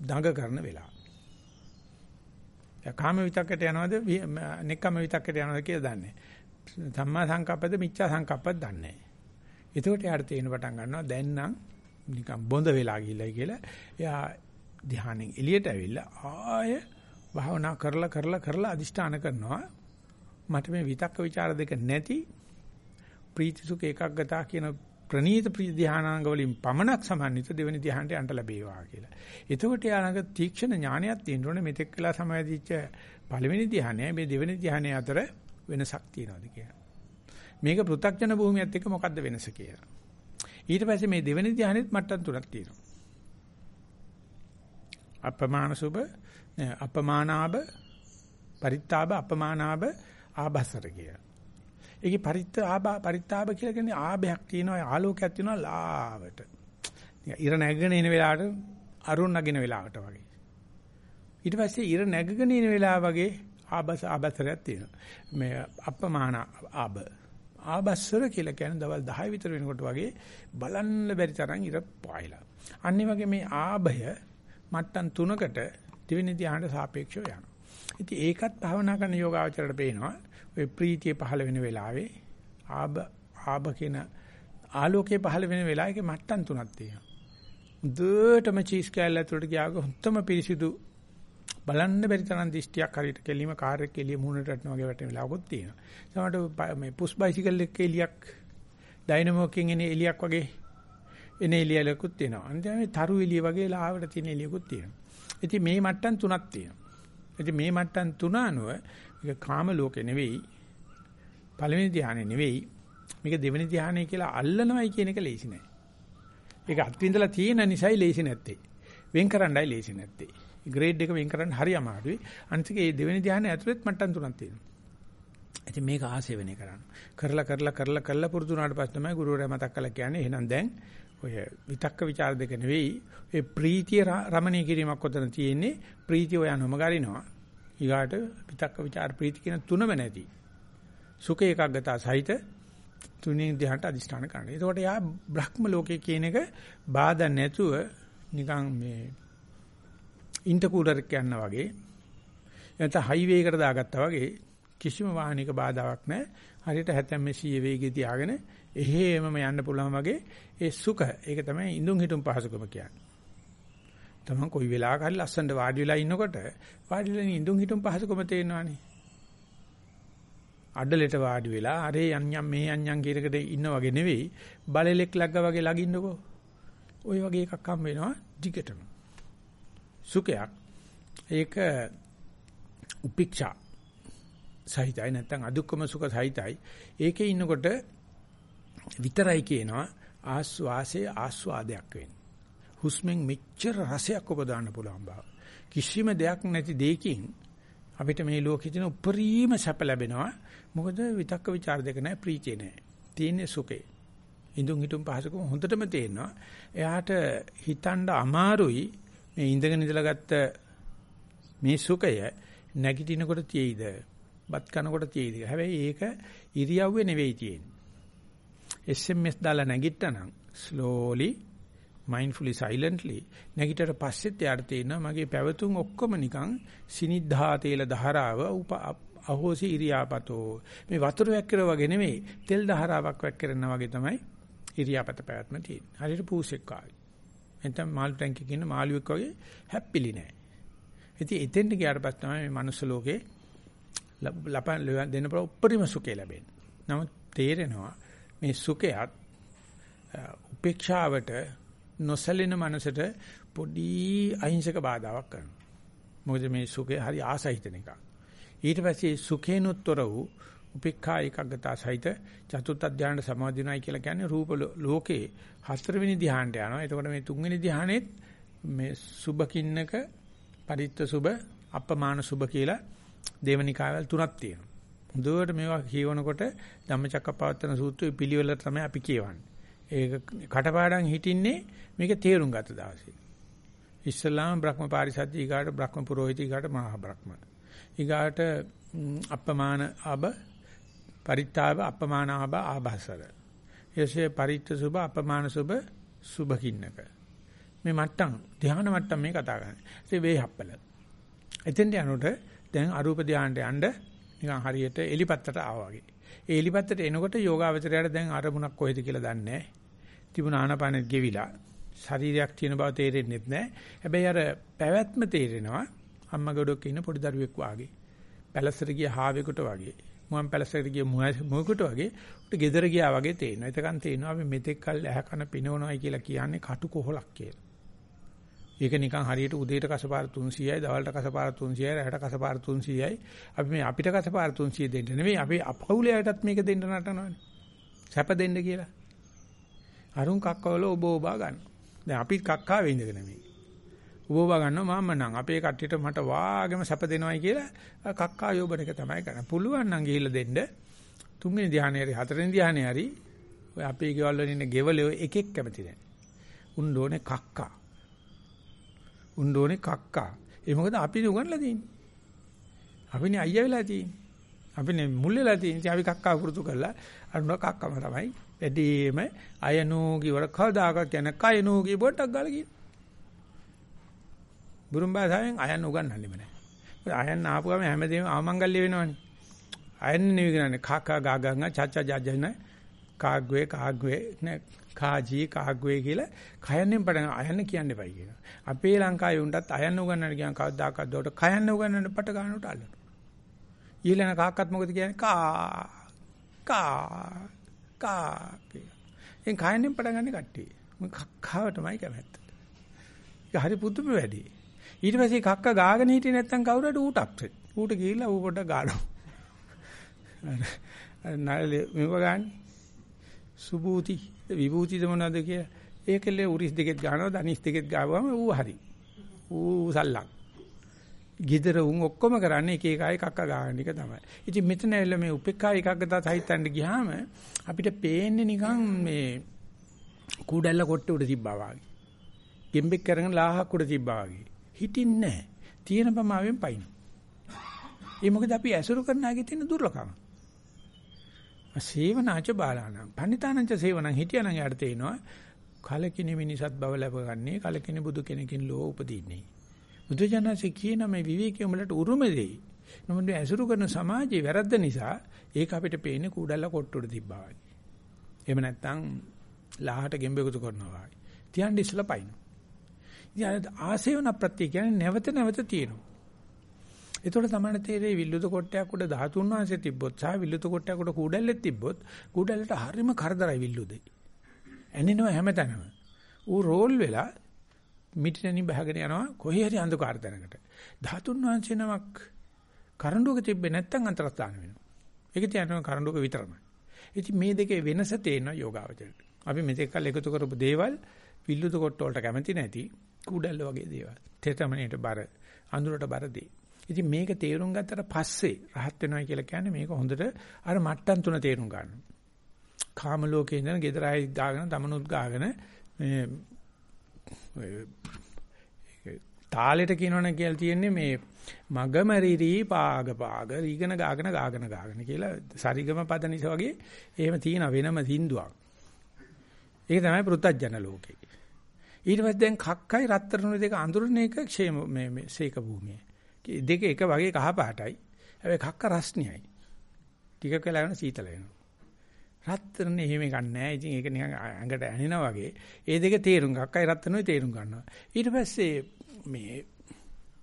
දඟ කරන වෙලාව. කාම විතක්කට යනවද නෙක්කම විතක්කට යනවද කියලා දන්නේ. සම්මා සංකප්පද මිච්ඡා සංකප්පද දන්නේ නෑ. එතකොට යාට තේින පටන් ගන්නවා දැන් නම් නිකන් බොඳ වෙලා ගිහිල්ලා කියලා. එයා ධ්‍යානෙන් එළියට ඇවිල්ලා ආය භාවනා කරලා කරලා කරලා අදිෂ්ඨාන කරනවා. මට මේ විතක්ක ਵਿਚාර දෙක නැති ප්‍රීති සුඛ ඒකග්ගතා කියන ප්‍රනීත ප්‍රී ධානාංග වලින් පමණක් සමන්විත දෙවෙනි ධානයට යන්න ලැබේවා කියලා. එතකොට යානක තීක්ෂණ ඥානයක් තියෙන්න ඕනේ මෙතෙක් වෙලා සමාධිච්ච පළවෙනි ධානයයි මේ දෙවෙනි ධානය අතර වෙනසක් තියෙනවද කියලා. මේක පෘථග්ජන භූමියත් එක්ක මොකද්ද වෙනස කියලා. ඊට පස්සේ මේ දෙවෙනි ධානයෙත් මට්ටම් තුනක් තියෙනවා. අපමාන සුබ අපමානාබ පරිත්තාබ අපමානාබ ආභසර කියලා. ඒකේ පරිත්ත ආභා පරිත්තාබ කියලා කියන්නේ ආභයක් තියෙනවා ආලෝකයක් තියෙනවා ලාවට. ඉර නැගගෙන එන වෙලාවට අරුණ නගින වෙලාවට වගේ. ඊට පස්සේ ඉර නැගගෙන එන වෙලාව වගේ ආභස ආභසරයක් තියෙනවා. මේ අපමාන ආභ ආබස්සර කියලා කියන්නේ දවල් 10 විතර වෙනකොට වගේ බලන්න බැරි තරම් ඉර පායලා. අනිත් වගේ මේ ආභය මට්ටම් තුනකට දෙවෙනි ධ්‍යානට සාපේක්ෂව යනවා. ඉතින් ඒකත් භවනා කරන යෝගාවචරයට පේනවා. ඔය ප්‍රීතිය පහළ වෙන වෙලාවේ ආබ ආබ කියන ආලෝකයේ පහළ වෙන වෙලාවේක මට්ටම් තුනක් තියෙනවා. දුවටම චීස් කෑල්ල ඇතුළට ගියාක හොත්තම පිරිසිදු බලන්න බැරි තරම් දිෂ්ටියක් හරියට කෙලිම කාර් එක එළිය මුහුණට වටන වගේ වැටෙන වෙලාවකුත් තියෙනවා. සමහරට මේ පුස් බයිසිකල් එකක එළියක් ඩයිනමෝ එකකින් එන එළියක් වගේ එන එළියලකුත් තියෙනවා. අනිත් මේ තරු එළිය වගේ ලාවට තියෙන එළියකුත් තියෙනවා. ඉතින් මේ මට්ටම් තුනක් තියෙනවා. ඉතින් මේ මට්ටම් තුන අනුව මේක කාම ලෝකේ නෙවෙයි. පළවෙනි ධානය නෙවෙයි. මේක දෙවෙනි ධානය කියලා අල්ලනවයි කියන එක ලේසි නෑ. ඒක අත්විඳලා තියෙන නිසායි ලේසි නැත්තේ. වෙන් කරන්නයි ලේසි නැත්තේ. ග්‍රේඩ් එක වෙන් කරන්න හරි අමාරුයි. අනිත් එක මේ දෙවෙනි ධ්‍යානය ඇතුළෙත් මට්ටම් තුනක් තියෙනවා. ඉතින් මේක ආසේවණේ කරන්න. කරලා කරලා කරලා කරලා පුරුදු වුණාට පස්සේ තමයි ගුරුවරයා මතක් කළා කියන්නේ එහෙනම් දැන් ඔය විතක්ක ਵਿਚාර දෙක නෙවෙයි ඒ ප්‍රීතිය රමණීය කිරීමක් ඔතන තියෙන්නේ. ප්‍රීතිය ඔය අනුම ගරිනවා. ඊගාට විතක්ක ਵਿਚාර ප්‍රීති කියන තුනම නැති. සුඛ ඒකාග්‍රතාව සහිත තුනේ ධ්‍යානට අදිෂ්ඨාන කරනවා. ඒකට යා බ්‍රහ්ම ලෝකයේ කියන එක බාධා නැතුව නිකන් මේ ඉන්ටර්කූලර් එක යනවා වගේ නැත්නම් හයිවේ එකට දාගත්තා වගේ කිසිම වාහනික බාධාවක් නැහැ. හරියට 70 100 වේගෙ තියාගෙන එහෙමම යන්න පුළුවන් වගේ ඒ සුඛ ඒක තමයි ඉඳුන් හිටුම් පහසුකම කියන්නේ. තමන් කොයි වෙලාවක හරි ලස්සනට වාඩි වෙලා ඉන්නකොට වාඩි වෙලා ඉඳුන් හිටුම් පහසුකම තේරෙනවානේ. අඩලෙට වාඩි වෙලා අරේ යන්යම් මේ යන්යම් කීරකට ඉන්න වගේ නෙවෙයි බලලෙක් ලග්ගා වගේ ලගින්නකෝ. ওই වගේ එකක් හම් වෙනවා ටිකටම. සුඛයක්. ඒක උපේක්ෂා සහිතයි නැත්නම් අදුක්කම සුඛ සහිතයි. ඒකේ ඉන්නකොට විතරයි කියනවා ආස්වාසේ ආස්වාදයක් වෙන්නේ. හුස්මෙන් මෙච්චර රසයක් උපදාන්න පුළුවන් බව. කිසිම දෙයක් නැති දෙයකින් අපිට මේ ලෝකෙ තියෙන උපරිම සැප ලැබෙනවා. මොකද විතක්ක ਵਿਚාර දෙක නැහැ ප්‍රීතිය නැහැ. තියෙන්නේ සුඛේ. ඉඳුන් හිටුන් පහසුකම හොඳටම තේරෙනවා. එයාට හිතන්න අමාරුයි මේ ඉඳගෙන ඉඳලා ගත්ත මේ සුඛය නැගිටිනකොට තියෙයිද? බත් කනකොට තියෙයිද? හැබැයි ඒක ඉරියව්වේ නෙවෙයි තියෙන්නේ. SMS දාලා නැගිට්ටනම් slowly mindfully silently නැගිටට පස්සෙත් යාට තේරෙනවා මගේ පැවතුම් ඔක්කොම නිකන් සිනිද්ධා තේල ධාරාව අහෝසි ඉරියාපතෝ මේ වතුර වැක්කිර වගේ නෙමෙයි තෙල් ධාරාවක් වැක්කිරනා වගේ තමයි ඉරියාපත පැවැත්ම තියෙන්නේ හරියට පූසෙක් ආවි එතන මාළු ටැංකියක ඉන්න මාළුවෙක් වගේ හැප්පිලි නෑ ඉතින් එතෙන්ට ගියාට පස්සේ තමයි මේ මනුස්ස ලෝකේ ලපන් දෙන්න පුළුවන් උපරිම සුඛය ලැබෙන්නේ නමුත් තේරෙනවා මේ සුඛයත් උපේක්ෂාවට නොසැලෙන මනසට පොඩි අහිංසක බාධාවක් කරනවා. මොකද මේ සුඛය හරි ආසහිතන එකක්. ඊට පස්සේ සුඛේනොත්තර වූ උපේක්ඛා ඒකග්ගතා සහිත චතුත් අධ්‍යාන සමාධිනයි කියලා කියන්නේ රූප ලෝකේ හතරවෙනි ධ්‍යානට යනවා. එතකොට මේ තුන්වෙනි ධ්‍යානෙත් මේ සුභකින්නක පරිත්ත සුභ අපමාන සුභ කියලා දේවනිකාවල් තුනක් තියෙනවා. හොඳට මේවා කියවනකොට ධම්මචක්කපවත්තන සූත්‍රයේ පිළිවෙල තමයි අපි කියවන්නේ. ඒක කටපාඩම් හිටින්නේ මේක තේරුම් ගත දවසේ. ඉස්ලාම බ්‍රහ්ම පාරිසද්ද ඊගාට බ්‍රහ්ම පුරোহিত ඊගාට මහා බ්‍රහ්ම. ඊගාට අපමාන අබ පරිත්තාව අපමාන අබ ආභසර. යසේ පරිත්ත සුභ අපමාන සුභ සුභකින්නක. මේ මට්ටම් ධ්‍යාන මට්ටම් මේ කතා කරන්නේ. ඒ වේහප්පල. එතෙන්ට යනකොට දැන් අරූප ධ්‍යානට යන්න නිකන් හරියට එලිපත්තට ආවා වගේ. ඒ එලිපත්තට එනකොට යෝගාවචරයට දැන් අරමුණක් කොහෙද කියලා දන්නේ නැහැ. තිබුණ ආනපානෙත් ගෙවිලා ශරීරයක් තියෙන බව තේරෙන්නේ නැහැ. හැබැයි අර පැවැත්ම තේරෙනවා. අම්මා ගොඩක් ඉන්න පොඩි දරුවෙක් වාගේ. පැලසට ගිය හාවෙකුට වගේ. මුවන් පැලසට ගිය මුවෙකුට වගේ උට ගෙදර ගියා වගේ තේරෙනවා. එතකන් තේරෙනවා අපි මෙතෙක් කල් ඇහ කන පිනවනවායි කියලා කියන්නේ කටු කොහලක් කියලා. ඒක නිකන් හරියට උදේට කසපාර 300යි, දවල්ට කසපාර 300යි, රැයට කසපාර 300යි. අපි මේ අපිට කසපාර 300 දෙන්න නෙමෙයි අපි අපහුලේ අයටත් මේක දෙන්න නටනවානේ. සැප දෙන්න කියලා. අරුන් කක්කවල ඔබ ඔබා ගන්න. දැන් අපි කක්කා වෙඳගෙන මේ. ඔබ ඔබා ගන්නවා මම නම් අපේ කට්ටියට මට වාගෙම සැප දෙනවයි කියලා කක්කා යෝබන එක තමයි කරන්නේ. පුළුවන් නම් ගිහිල්ලා දෙන්න. තුන්වෙනි ධ්‍යානෙ හරි හතරවෙනි ධ්‍යානෙ හරි ඔය අපේ ගෙවල් වල ඉන්න ගෙවලේ එකෙක් කැමති නැහැ. උන් ඩෝනේ කක්කා. උන් ඩෝනේ කක්කා. ඒ මොකද අපි උගන්ලා තියෙන්නේ. අපිනේ අයියා වෙලා තියෙන්නේ. අපිනේ මුල් වෙලා තියෙන්නේ. අපි කක්කා පුරුදු කරලා අරුණ කක්කම තමයි. වැඩිම අයනෝගි වර කවදාකවත් කියන කයනෝගි පොට්ටක් ගාලා කියන. බුරුම් භාෂාවෙන් අයන් උගන්වන්නෙම නැහැ. අයන් ආපු ගමන් හැමදේම ආමංගල්‍ය වෙනවනේ. අයන් නෙවෙයි කියන්නේ කාකා ගාගංග චච්චා ජජන කාග්වේ කාග්වේ නේ කාජී කාග්වේ කියලා කයන්ෙන් පටන් අයන්න කියන්න එපයි කියනවා. අපේ ලංකාවේ උන්ටත් අයන්න උගන්නන්න කියන කවදාකවත් දොට කයන්න උගන්නන්න පට ගන්නට අල්ලන. ඊළඟ කාක්කත් මොකද කියන්නේ කා කා කක්කා කියලා. එන් කයන්ෙන් පටන් ගන්න කට්ටිය. මම කක්කාව තමයි කැමැත්ත. ඒක හරි පුදුම වැඩි. ඊට පස්සේ කක්ක ගාගෙන හිටියේ නැත්නම් කවුරුහට ඌට අප්සෙට්. ඌට ගිහිල්ලා ඌ පොඩ්ඩක් ගානවා. නල් මෙව ගන්න. සුභූති විභූතිද මොනවද කියලා. ඒකලේ උරිස් දෙකෙත් ගන්නවා ධනිස් දෙකෙත් ගාවම ඌ හරි. ඌ සල්ලක්. ගිදර උන් ඔක්කොම කරන්නේ එක එක අය කක්ක ගන්න එක තමයි. ඉතින් මෙතන ඇවිල්ලා මේ උපේක්ඛා ඒකාග්‍රතාව සහිතන්න ගියාම අපිට පේන්නේ නිකන් මේ කූඩැල්ල කොට්ට උඩ තිබ්බා වගේ. ගෙම්බෙක් කරගෙන ලාහක් උඩ තිබ්බා වගේ. හිටින්නේ නැහැ. තියෙන ප්‍රමාවෙන් පයින්. ඒ මොකද අපි ඇසුරු කරන ආගේ තියෙන දුර්ලභකම. සේවනාච බාලාණං පණිතානංච සේවනං හිටියනම් යාට තේනවා කලකිනි මිනිසත් බව ලැබගන්නේ කලකිනි බුදු කෙනකින් ලෝ උපදීන්නේ. බුදුජානසී කියන මේ විවේකයේ උඹලට උරුම දෙයි. නමුත් ඇසුරු කරන සමාජයේ වැරද්ද නිසා ඒක අපිට පේන්නේ කුඩල්ල කොට්ටුට තිබ්බා වගේ. එහෙම නැත්නම් ලාහට ගෙම්බෙකුතු කරනවා වගේ. තියන් ඉස්සලා පයින්. ඉතින් ආසේවන ප්‍රත්‍ය කියන්නේ නැවත නැවත තියෙනවා. ඒතකොට තමයි තේරෙන්නේ විල්ලුද කොටයක් උඩ 13 වාසේ තිබ්බොත් සහ විල්ලුද කොටයක් උඩ කුඩල්ලෙත් තිබ්බොත් කුඩල්ලට හරිම කරදරයි විල්ලුදේ. ඇනිනවා හැමතැනම. ඌ රෝල් වෙලා මිටිනනි බහගෙන යනවා කොහේ හරි අන්ධකාර තැනකට. 13 වාසේ නමක් කරඬුවක තිබ්බේ නැත්තම් අන්තරස්ථාන වෙනවා. ඒක තියනවා කරඬුවක විතරමයි. ඉතින් මේ දෙකේ වෙනස තේනවා යෝගාවචරයට. අපි මෙතෙක් කල් එකතු කරපු දේවල් විල්ලුද කොට්ට වලට කැමති නැති කුඩල්ල වගේ දේවල්. තෙතමනේට බර අඳුරට බර දේ. ඉතින් මේක තේරුම් ගත්තට පස්සේ රහත් වෙනවා කියලා කියන්නේ මේක හොඳට අර මට්ටම් තුන තේරුම් ගන්න. කාම ලෝකේ ඉඳන් ගෙදර ආයි දාගෙන තමනුත් ගාගෙන මේ තාලෙට කියනවනේ කියලා තියෙන්නේ මේ මගමරිරි පාග පාග රීගන ගාගෙන ගාගෙන ගාගෙන කියලා සරිගම පද නිසා වගේ එහෙම තියෙන වෙනම සින්දුවක්. ඒක තමයි පෘථජන ලෝකේ. ඊට පස්සේ දැන් කක්කයි රත්තරණු දෙක අඳුරන එක ക്ഷേම මේ මේ සීක භූමිය. දෙක එක වගේ කහ පාටයි. හැබැයි කක්ක රස්නියයි. ටික කළා වෙන සීතල වෙනවා. රත්තරනේ එහෙම එකක් නැහැ. ඉතින් ඒක නිකන් ඇඟට ඇනිනා වගේ. ඒ දෙක තේරුම් කක්කයි රත්තරනුයි තේරුම් ගන්නවා. ඊට පස්සේ මේ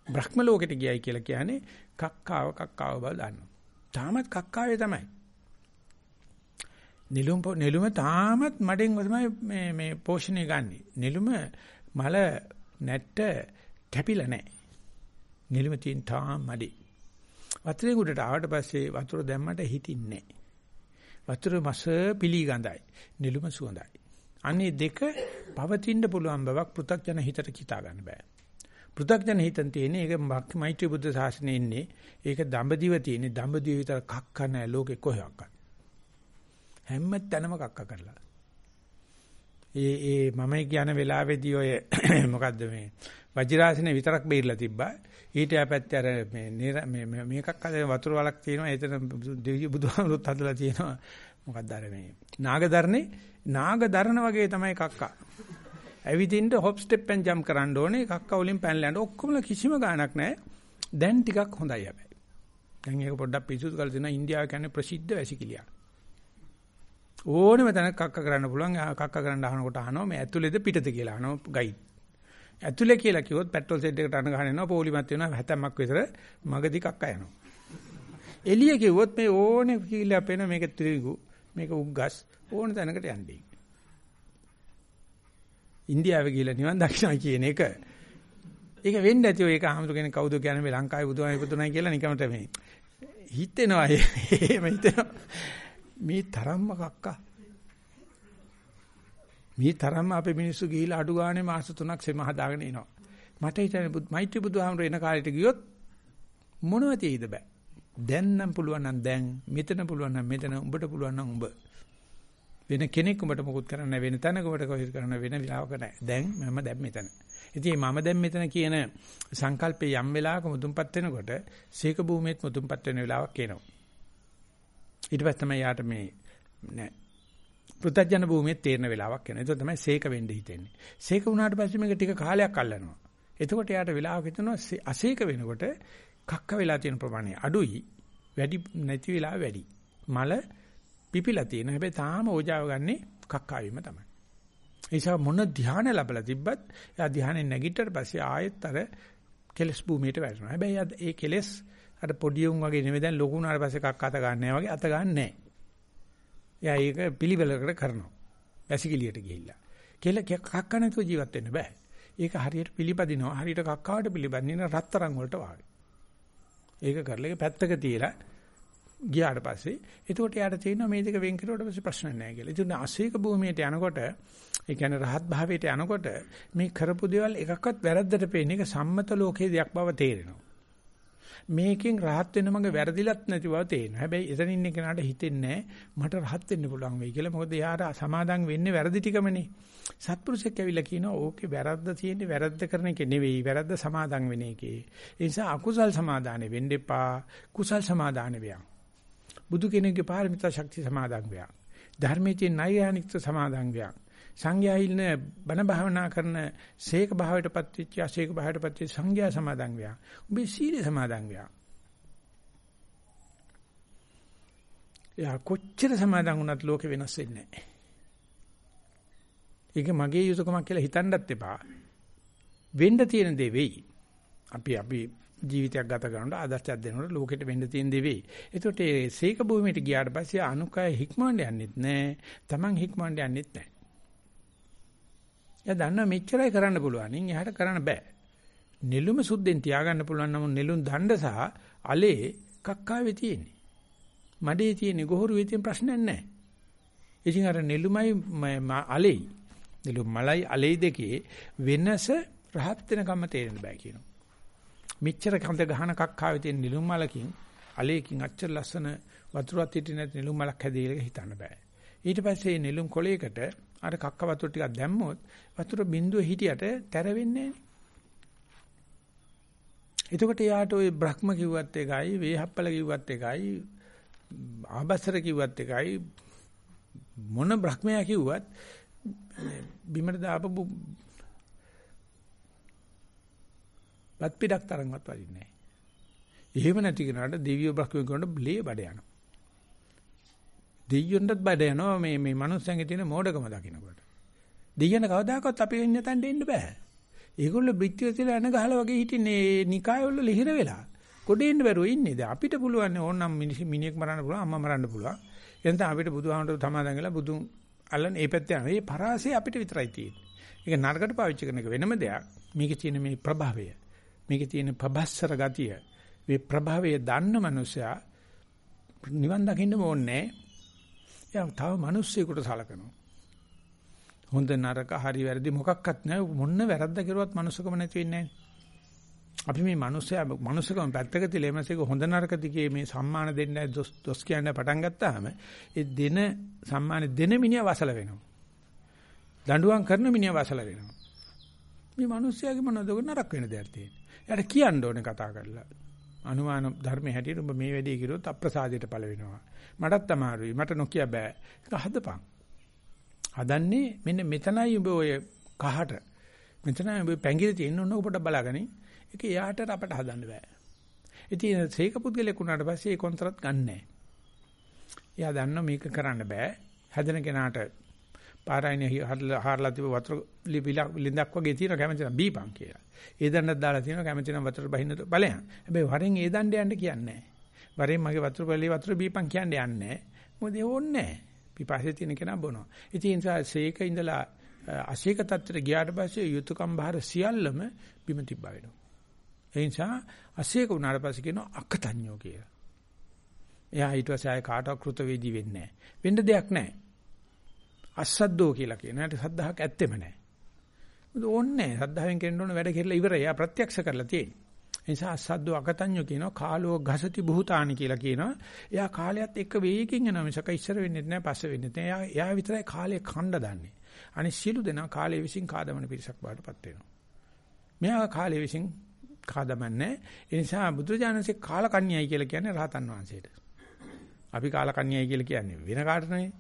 බ්‍රහ්ම ලෝකෙට ගියයි කියලා කියන්නේ කක්කාව කක්කාව බව දන්නවා. තාමත් කක්කාවේ තමයි. නිලුම නිලුම තාමත් මඩෙන් තමයි මේ මේ පෝෂණය ගන්නෙ. නිලුම මල නැට්ට කැපිලා නැහැ. නිලුම තියෙන තාම මඩේ. වතුරේ උඩට ආවට පස්සේ වතුර දැම්මට හිටින්නේ නැහැ. වතුර මස පිලි ගඳයි. නිලුම සුවඳයි. අනේ දෙක පවතින්න පුළුවන් බවක් පෘථග්ජන හිතට කිතා ගන්න බෑ. පෘථග්ජන හිතන් තියෙන්නේ ඒක මෛත්‍රී බුද්ධ ශාසනයේ ඉන්නේ. ඒක දඹදිව තියෙන්නේ. දඹදිව විතර කක්ක නැහැ ලෝකෙ කොහෙවත්. හැම තැනම කක්ක කරලා. ඒ ඒ මම කියන වෙලාවේදී ඔය මොකද්ද මේ වජිරාසනේ විතරක් බේරලා තිබ්බා. ඊට යපැත්තේ අර මේ මේ මේකක් අද වතුර වලක් තියෙනවා. එතන බුදුහාමුදුරුත් හදලා තියෙනවා. මොකක්ද අර මේ නාගදරනේ නාගදරන වගේ තමයි කක්කා. ඇවිදින්න හොප් ස්ටෙප් එකෙන් ජම්ප් කරන්න ඕනේ. කක්කා වලින් පැනලා යන්න ඔක්කොම කිසිම ගාණක් නැහැ. දැන් ටිකක් හොඳයි හැබැයි. දැන් ඒක පොඩ්ඩක් පිසුත් කරලා තියෙනවා. ඉන්දියාව කියන්නේ ප්‍රසිද්ධ වැසිකිළියක්. ඕනෙම තැනක කක්ක කරන්න පුළුවන්. කක්ක කරන්න අහනකොට අහනවා මේ ඇතුළේද පිටද කියලා අහනවා ගයිඩ්. ඇතුලේ කියලා කිව්වොත් පෙට්‍රල් සෙට් එකට අණ ගහන යනවා පොලිමත් වෙනවා හැතැම්මක් විතර මගදී කක්ක යනවා. එළිය කිව්වොත් මේ ඕනේ කියලා අපේන මේක ත්‍රිගු මේක උග්ගස් ඕන තැනකට යන්නේ. ඉන්දියාවේ ගිහලා නිවන් දකින්න කියන එක ඒක වෙන්නේ නැති ඔය ඒක ආමතු කෙනෙක් කවුද කියන්නේ මේ ලංකාවේ බුදුහාම ඉපදුනායි කියලා නිකමට මේ හිතෙනවා එහෙම හිතෙනවා මේ තරම්ම කක්කා මේ තරම්ම අපේ මිනිස්සු ගිහිලා අඩු ගානේ මාස 3ක් සෙම හදාගෙන එනවා. මට හිතන්නේ මෛත්‍රී බුදුහාමර එන කාලෙට ගියොත් මොනව තේයිද බෑ. දැන් නම් පුළුවන් නම් දැන් මෙතන පුළුවන් නම් මෙතන උඹට පුළුවන් නම් උඹ. වෙන කෙනෙක් උඹට මොකුත් කරන්න වෙන තැනක උඹට කොහෙද කරන්න වෙන විලාවක නැහැ. දැන් මම දැන් මෙතන. ඉතින් මම දැන් මෙතන කියන සංකල්පේ යම් වෙලාවක මුදුන්පත් වෙනකොට සීක භූමියේත් මුදුන්පත් වෙන වෙලාවක් එනවා. ඊට පස්සේ තමයි යාට මේ නෑ පෘථජන භූමියේ තේරන වෙලාවක් එනවා. ඒක තමයි සීක වෙන්න හිතෙන්නේ. සීක වුණාට පස්සේ මේක ටික කාලයක් අල්ලනවා. එතකොට යාට වෙලාවක් හිතෙනවා අසීක වෙනකොට කක්ක වෙලා තියෙන ප්‍රමාණය අඩුයි. වැඩි නැති වෙලාව වැඩි. මල පිපිලා තියෙන. හැබැයි තාම ඕජාව ගන්නෙ කක්කාවෙම තමයි. ඒ නිසා මොන ධානය ලැබලා තිබ්බත් එයා ධානය නැගිටට පස්සේ ආයෙත් අර කෙලස් භූමියට වැටෙනවා. හැබැයි ඒ කෙලස් අර පොඩි උන් වගේ නෙමෙයි දැන් ලොකු වුණාට පස්සේ කක්ක අත ගන්න නැහැ වගේ අත ගන්න නැහැ. එයා ඒක පිළිවෙලකට කරනවා. වැසිකිළියට ගිහිල්ලා. කෙල කක්ක නැතුව ජීවත් වෙන්න බෑ. ඒක හරියට පිළිපදිනවා. හරියට කක්කාවට පිළිපදින රත්තරන් වලට වාගේ. ඒක කරලා ඒක පැත්තක තියලා ගියාට පස්සේ එතකොට යාට තේරෙනවා මේ දෙක වෙන් කරුවට පස්සේ ප්‍රශ්න නැහැ කියලා. ඒ කියන්නේ අසීක භූමියට යනකොට ඒ කියන්නේ රහත් භාවයට යනකොට මේ කරපු දේවල් එකක්වත් වැරද්දට පේන එක සම්මත ලෝකයේ දෙයක් බව තේරෙනවා. මේකෙන් rahat වෙන මගේ වැරදිලත් නැති බව තේරෙනවා. හැබැයි එතන ඉන්න කෙනාට හිතෙන්නේ මට rahat වෙන්න පුළුවන් වෙයි කියලා. මොකද එයාට සමාදම් වෙන්නේ වැරදි ටිකමනේ. සත්පුරුෂයෙක් ඇවිල්ලා කියනවා ඕකේ වැරද්ද තියෙන්නේ වැරද්ද කරන එක නෙවෙයි. වැරද්ද සමාදම් වෙන එකේ. ඒ නිසා අකුසල් සමාදානෙ වෙන්න එපා. කුසල් සමාදානෙ වෙයන්. බුදු කෙනෙකුගේ පාරමිතා ශක්තිය සමාදම් වෙයන්. ධර්මයේ නෛර්යානික සමාදම් වෙයන්. සංඝයා ඉන්න බණ භාවනා කරන සීක භාවයටපත් වෙච්ච අසීක භාවයටපත් වෙච්ච සංඝයා සමාදන් වෙනවා. උඹේ සීල සමාදන් වෙනවා. යා කොච්චර සමාදන් වුණත් ලෝකෙ වෙනස් වෙන්නේ නැහැ. ඒක මගේ යුතුයකමක් කියලා හිතන්නත් එපා. වෙන්න තියෙන දේ වෙයි. අපි අපි ජීවිතයක් ගත කරනකොට ආදර්ශයක් දෙනකොට ලෝකෙට වෙන්න තියෙන දේ වෙයි. ඒකට ඒ සීක භූමියට ගියාට පස්සේ අනුකය හික්මවන්න යන්නෙත් නැහැ. Taman හික්මවන්න යන්නෙත් නැහැ. එයා දන්නවා මෙච්චරයි කරන්න පුළුවන්. ඉන් එහාට කරන්න බෑ. නෙළුම සුද්ධෙන් තියාගන්න පුළුවන් නමුත් නෙළුම් දණ්ඩ සහ අලේ කක්කාවේ තියෙන්නේ. මඩේ තියෙන ගොහරුවේ තියෙන ප්‍රශ්නයක් නැහැ. ඉතින් අර නෙළුමයි අලෙයි නෙළුම් මලයි අලෙයි දෙකේ වෙනස රහත් වෙනකම්ම තේරෙන්න බෑ කියනවා. මෙච්චර කඳ ගහන කක්කාවේ තියෙන නෙළුම් මලකින් අලේකින් අච්චර ලස්සන වතුරක් හිටින නැති නෙළුම් මලක් හැදෙයිලා හිතන්න බෑ. ඊට පස්සේ මේ නෙළුම් කොළයකට අර කක්ක වතුර ටිකක් දැම්මොත් වතුර බිඳුව හිටියට තැර වෙන්නේ එතකොට යාට ওই බ්‍රහ්ම කිව්වත් එකයි වේහප්පල කිව්වත් එකයි ආබස්සර කිව්වත් එකයි මොන බ්‍රහ්මයා කිව්වත් බිමට දාපු පත් පිටක් තරම්වත් වදින්නේ නැහැ. එහෙම නැති කෙනාට දිව්‍ය බ්‍රහ්ම කෙනාට බ්ලේ බඩ යනවා. දෙයියොන්ටත් බඩ යනවා මේ මේ මනුස්සයන්ගේ තියෙන මෝඩකම දකින්නකොට. දෙයියන් කවදාකවත් අපි වෙන්නේ නැතන්ට එන්න බෑ. ඒගොල්ලෝ බ්‍රිත්‍ය තියලා එන ගහලා වගේ හිටින්නේ නිකායවල ලිහිර වෙලා. කොඩේ ඉන්න බැරුව ඉන්නේ. දැන් අපිට පුළුවන් ඕනනම් මිනිහෙක් මරන්න පුළුවන් අම්මා මරන්න පුළුවන්. එතන අපිට බුදුහාමරට සමාදන් වෙලා බුදුන් අල්ලන ඒ පැත්තේ යනවා. මේ පරාසය අපිට විතරයි තියෙන්නේ. ඒක නරකට පාවිච්චි කරන එක වෙනම දෙයක්. මේකේ තියෙන මේ ප්‍රභාවය. මේකේ තියෙන ප්‍රබස්සර ගතිය. මේ ප්‍රභාවය දන්න මනුස්සයා නිවන් දකින්න ඕනේ එයා තව මිනිස්සෙකුට සලකනවා. හොඳ නරක හරි වැරදි මොකක්වත් නැහැ. මොන්න වැරද්ද කරුවත් මනුස්සකම නැති වෙන්නේ අපි මේ මිනිස්සයා මනුස්සකම පැත්තක තියලා එමසේක හොඳ නරක දිගේ මේ සම්මාන දෙන්න දොස් දොස් කියන්න පටන් ගත්තාම ඒ දෙන සම්මාන දෙන මිනිහා වසල වෙනවා. දඬුවම් කරන මිනිහා වසල වෙනවා. මේ මිනිස්සයාගේ මොනවද නරක වෙන දෙයක් තියෙන්නේ. එයාට කියන්න ඕනේ කතා කරලා. අනුමාන ධර්මයේ හැටියට ඔබ මේ වැඩේ කිරුවොත් අප්‍රසාදයට පළ වෙනවා. මටත් අමාරුයි. මට නොකිය බෑ. ඒක හදපන්. හදන්නේ මෙන්න මෙතනයි ඔබ ඔය කහට. මෙතනයි ඔබ පැංගිරි තියෙන්න ඕන ඔබට බලාගනි. ඒක යාට අපට හදන්න බෑ. ඉතින් සීක පුද්ගලෙක් වුණාට පස්සේ ඒ කොන්ත්‍රාත් ගන්නෑ. එයා දන්නවා මේක කරන්න බෑ. හැදෙන කෙනාට පාරායිනේ හාරලා තිබ්බ වතුර ලිඳක් වගේ තියෙන කැමති නම් බීපන් කියලා. ඒ දණ්ඩක් දාලා තියෙනවා කැමති නම් වතුර බහින්න බලයන්. හැබැයි වරෙන් ඒ දණ්ඩ යන්න කියන්නේ නැහැ. වරෙන් මගේ වතුර පොලේ වතුර බීපන් කියන්නේ යන්නේ නැහැ. මොකද ඒ ඕනේ නැහැ. පිපාසයේ තියෙන කෙනා බොනවා. ඉතින් ඒ නිසා සීක ඉඳලා අශීක තත්ත්වයට ගියාට පස්සේ යුතුයකම් බාහිර සියල්ලම බිම තිබ්බා වෙනවා. ඒ නිසා අශීක වුණාට පස්සේ කියනවා අකතඤ්ඤෝ කියලා. එයා ඊට පස්සේ ආය කාටවත් කෘත වේදී වෙන්නේ නැහැ. වෙන්න දෙයක් නැහැ. අසද්දෝ කියලා කියන. ඒකට සද්ධාහක් ඇත්තෙම නැහැ. මොකද ඕන්නේ නැහැ. සද්ධාවෙන් කෙරෙන්න ඕන වැඩ කෙරලා ඉවරයි. එයා ප්‍රත්‍යක්ෂ කරලා තියෙන්නේ. ඒ නිසා අසද්දෝ අකතඤ්ඤෝ කියනවා කාලෝ ගසති බුහතානි කියලා කියනවා. එයා කාලයත් එක්ක වේගකින් යනවා මිසක ඉස්සර වෙන්නේ නැහැ පස්සේ වෙන්නේ නැහැ. එයා එයා විතරයි කාලය ඛණ්ඩ දන්නේ. අනිත් සියලු දෙනා කාලය විසින් කාදමන පිරිසක් බාටපත් වෙනවා. මෙයා කාලය විසින් කාදමන්නේ. ඒ නිසා බුදුරජාණන්සේ කාලකන්‍යයි කියලා කියන්නේ රහතන් වහන්සේට. අපි කාලකන්‍යයි කියලා කියන්නේ වෙන කාට නෙවෙයි.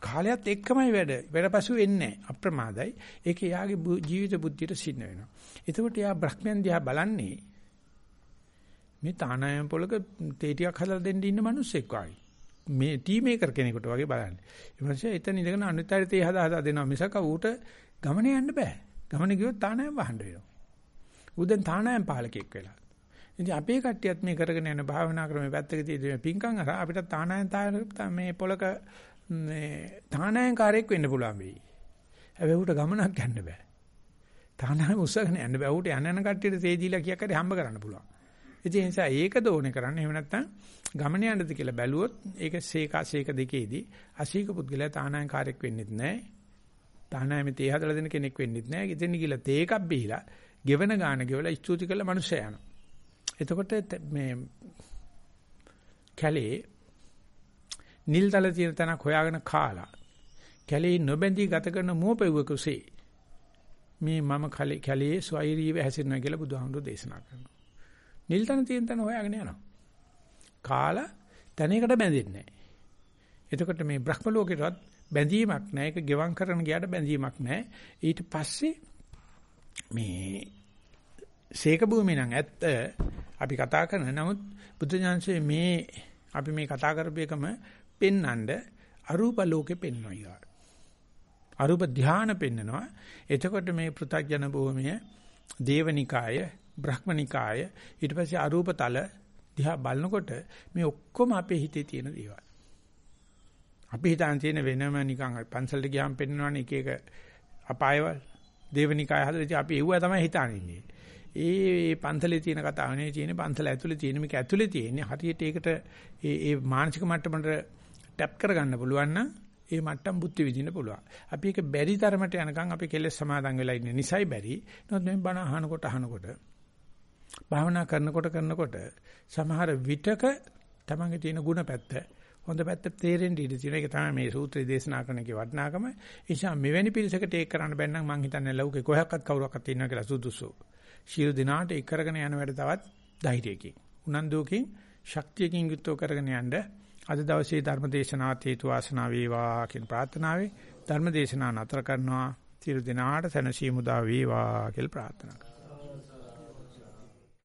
කාලයත් එක්කමයි වැඩ. වැඩපසු වෙන්නේ අප්‍රමාදයි. ඒක එයාගේ ජීවිත බුද්ධියට සින්න වෙනවා. එතකොට එයා බ්‍රහ්මයන් දිහා බලන්නේ මේ තානායම් පොලක තේ ටිකක් හදලා දෙන්න ඉන්න මිනිස්සෙක් වගේ. මේ ටී මේකර් කෙනෙකුට වගේ බලන්නේ. ඒ මිනිස්සයා එතන ඉඳගෙන අනිත් අයට තේ හදා හදා දෙනවා මිසක ඌට ගමනේ යන්න බෑ. ගමනේ ගියොත් තානායම් වහන්න වෙනවා. ඌ දැන් තානායම් පාලකෙක් වෙලා. ඉතින් අපේ කට්ටියත් මේ කරගෙන යන භාවනා ක්‍රමයේ පැත්තක තියෙන පිංකම් අර අපිට තානායම් මේ පොලක මේ තානායන්කාරයෙක් වෙන්න පුළුවන් වෙයි. හැබැයි ඌට ගමනක් යන්න බෑ. තානායම උස්සගෙන යන්න බෑ. ඌට යන යන කට්ටියට තේජීලා කියක් හරි හම්බ කරන්න පුළුවන්. ඒ නිසා ඒක දෝනේ කරන්න. එහෙම නැත්නම් ගමන යන්නද කියලා බැලුවොත් ඒක සීකා සීක දෙකේදී අසීක පුද්ගලයා තානායන්කාරයෙක් වෙන්නෙත් නැහැ. තානායමේ තේ හදලා දෙන කෙනෙක් වෙන්නෙත් නැහැ. ඉතින් ගිහලා තේ එකක් බීලා ගෙවන ගාන ගෙවලා ස්තුති කළ මනුස්සයා යනවා. එතකොට මේ කැලේ නිල් තල තියෙන තැනක් හොයාගෙන කාලා කැලේ නොබැඳී ගත කරන මුවපෙව්වකුසේ මේ මම කැලේ ස්වෛරීව හැසිරෙනවා කියලා බුදුහාමුදුරෝ දේශනා කරනවා. නිල් තන තියෙන තැන හොයාගෙන යනවා. කාලා තැනයකට බැඳෙන්නේ නැහැ. එතකොට මේ බ්‍රහ්ම ලෝකේටවත් බැඳීමක් නැහැ. ඒක ගෙවම් කරන ගියාට බැඳීමක් නැහැ. ඊට පස්සේ මේ සීක භූමිය නම් ඇත්ත අපි කතා කරන නමුත් බුද්ධ ඥානසේ මේ අපි මේ කතා කරපු එකම පෙන්නඳ අරූප ලෝකෙ පෙන්වනවා ඊගාට. අරූප ධානය පෙන්නනවා. එතකොට මේ පෘථග්ජන භූමිය දේවනිකාය, බ්‍රහ්මනිකාය ඊට පස්සේ අරූප තල දිහා බලනකොට මේ ඔක්කොම අපේ හිතේ තියෙන දේවල්. අපි හිතාන තියෙන වෙනම නිකන් පන්සලට ගියාම පෙන්වනවනේ එක එක අපායවල දේවනිකාය හදලා අපි ඒව තමයි හිතානින්නේ. ඒ පන්සලේ තියෙන කතාව නෙවෙයි තියෙන්නේ පන්සල ඇතුලේ තියෙන මේක ඇතුලේ තියෙන්නේ හරියට ඒකට ඒ ඒ මානසික මට්ටමට ටැප් කරගන්න පුළුවන් නම් ඒ මට්ටම් බුද්ධි විදින්න පුළුවන්. අපි ඒක බැරි තරමට යනකම් අපි කෙලෙස් සමාදන් වෙලා ඉන්නේ නිසයි බැරි. නමුත් මේ බණ අහනකොට අහනකොට භාවනා කරනකොට කරනකොට සමහර විටක තමන්ගේ තියෙන ಗುಣ පැත්ත හොඳ පැත්ත තේරෙන්න ඉඩ තියෙන එක තමයි මේ සූත්‍රය දේශනා කරන එකේ වටිනාකම. ඒ නිසා මෙවැනි පිරිසකට ඒක කරන්න බැන්නම් මං හිතන්නේ ලෞකික කොහොක්වත් කවුරක්වත් ඉන්නවා කියලා සුදුසු. ශීල දිනාට ඒක කරගෙන යන වැඩ තවත් ධෛර්යයකින් උනන්දුවකින් ශක්තියකින් යුක්තව කරගෙන යන්න අද දවසේ ධර්ම දේශනාවත් හේතු වාසනා වේවා කියන ප්‍රාර්ථනාවයි ධර්ම දේශනාව නතර කරනවා. සියලු දිනාට සැනසීම උදා වේවා කියලා ප්‍රාර්ථනා කරනවා.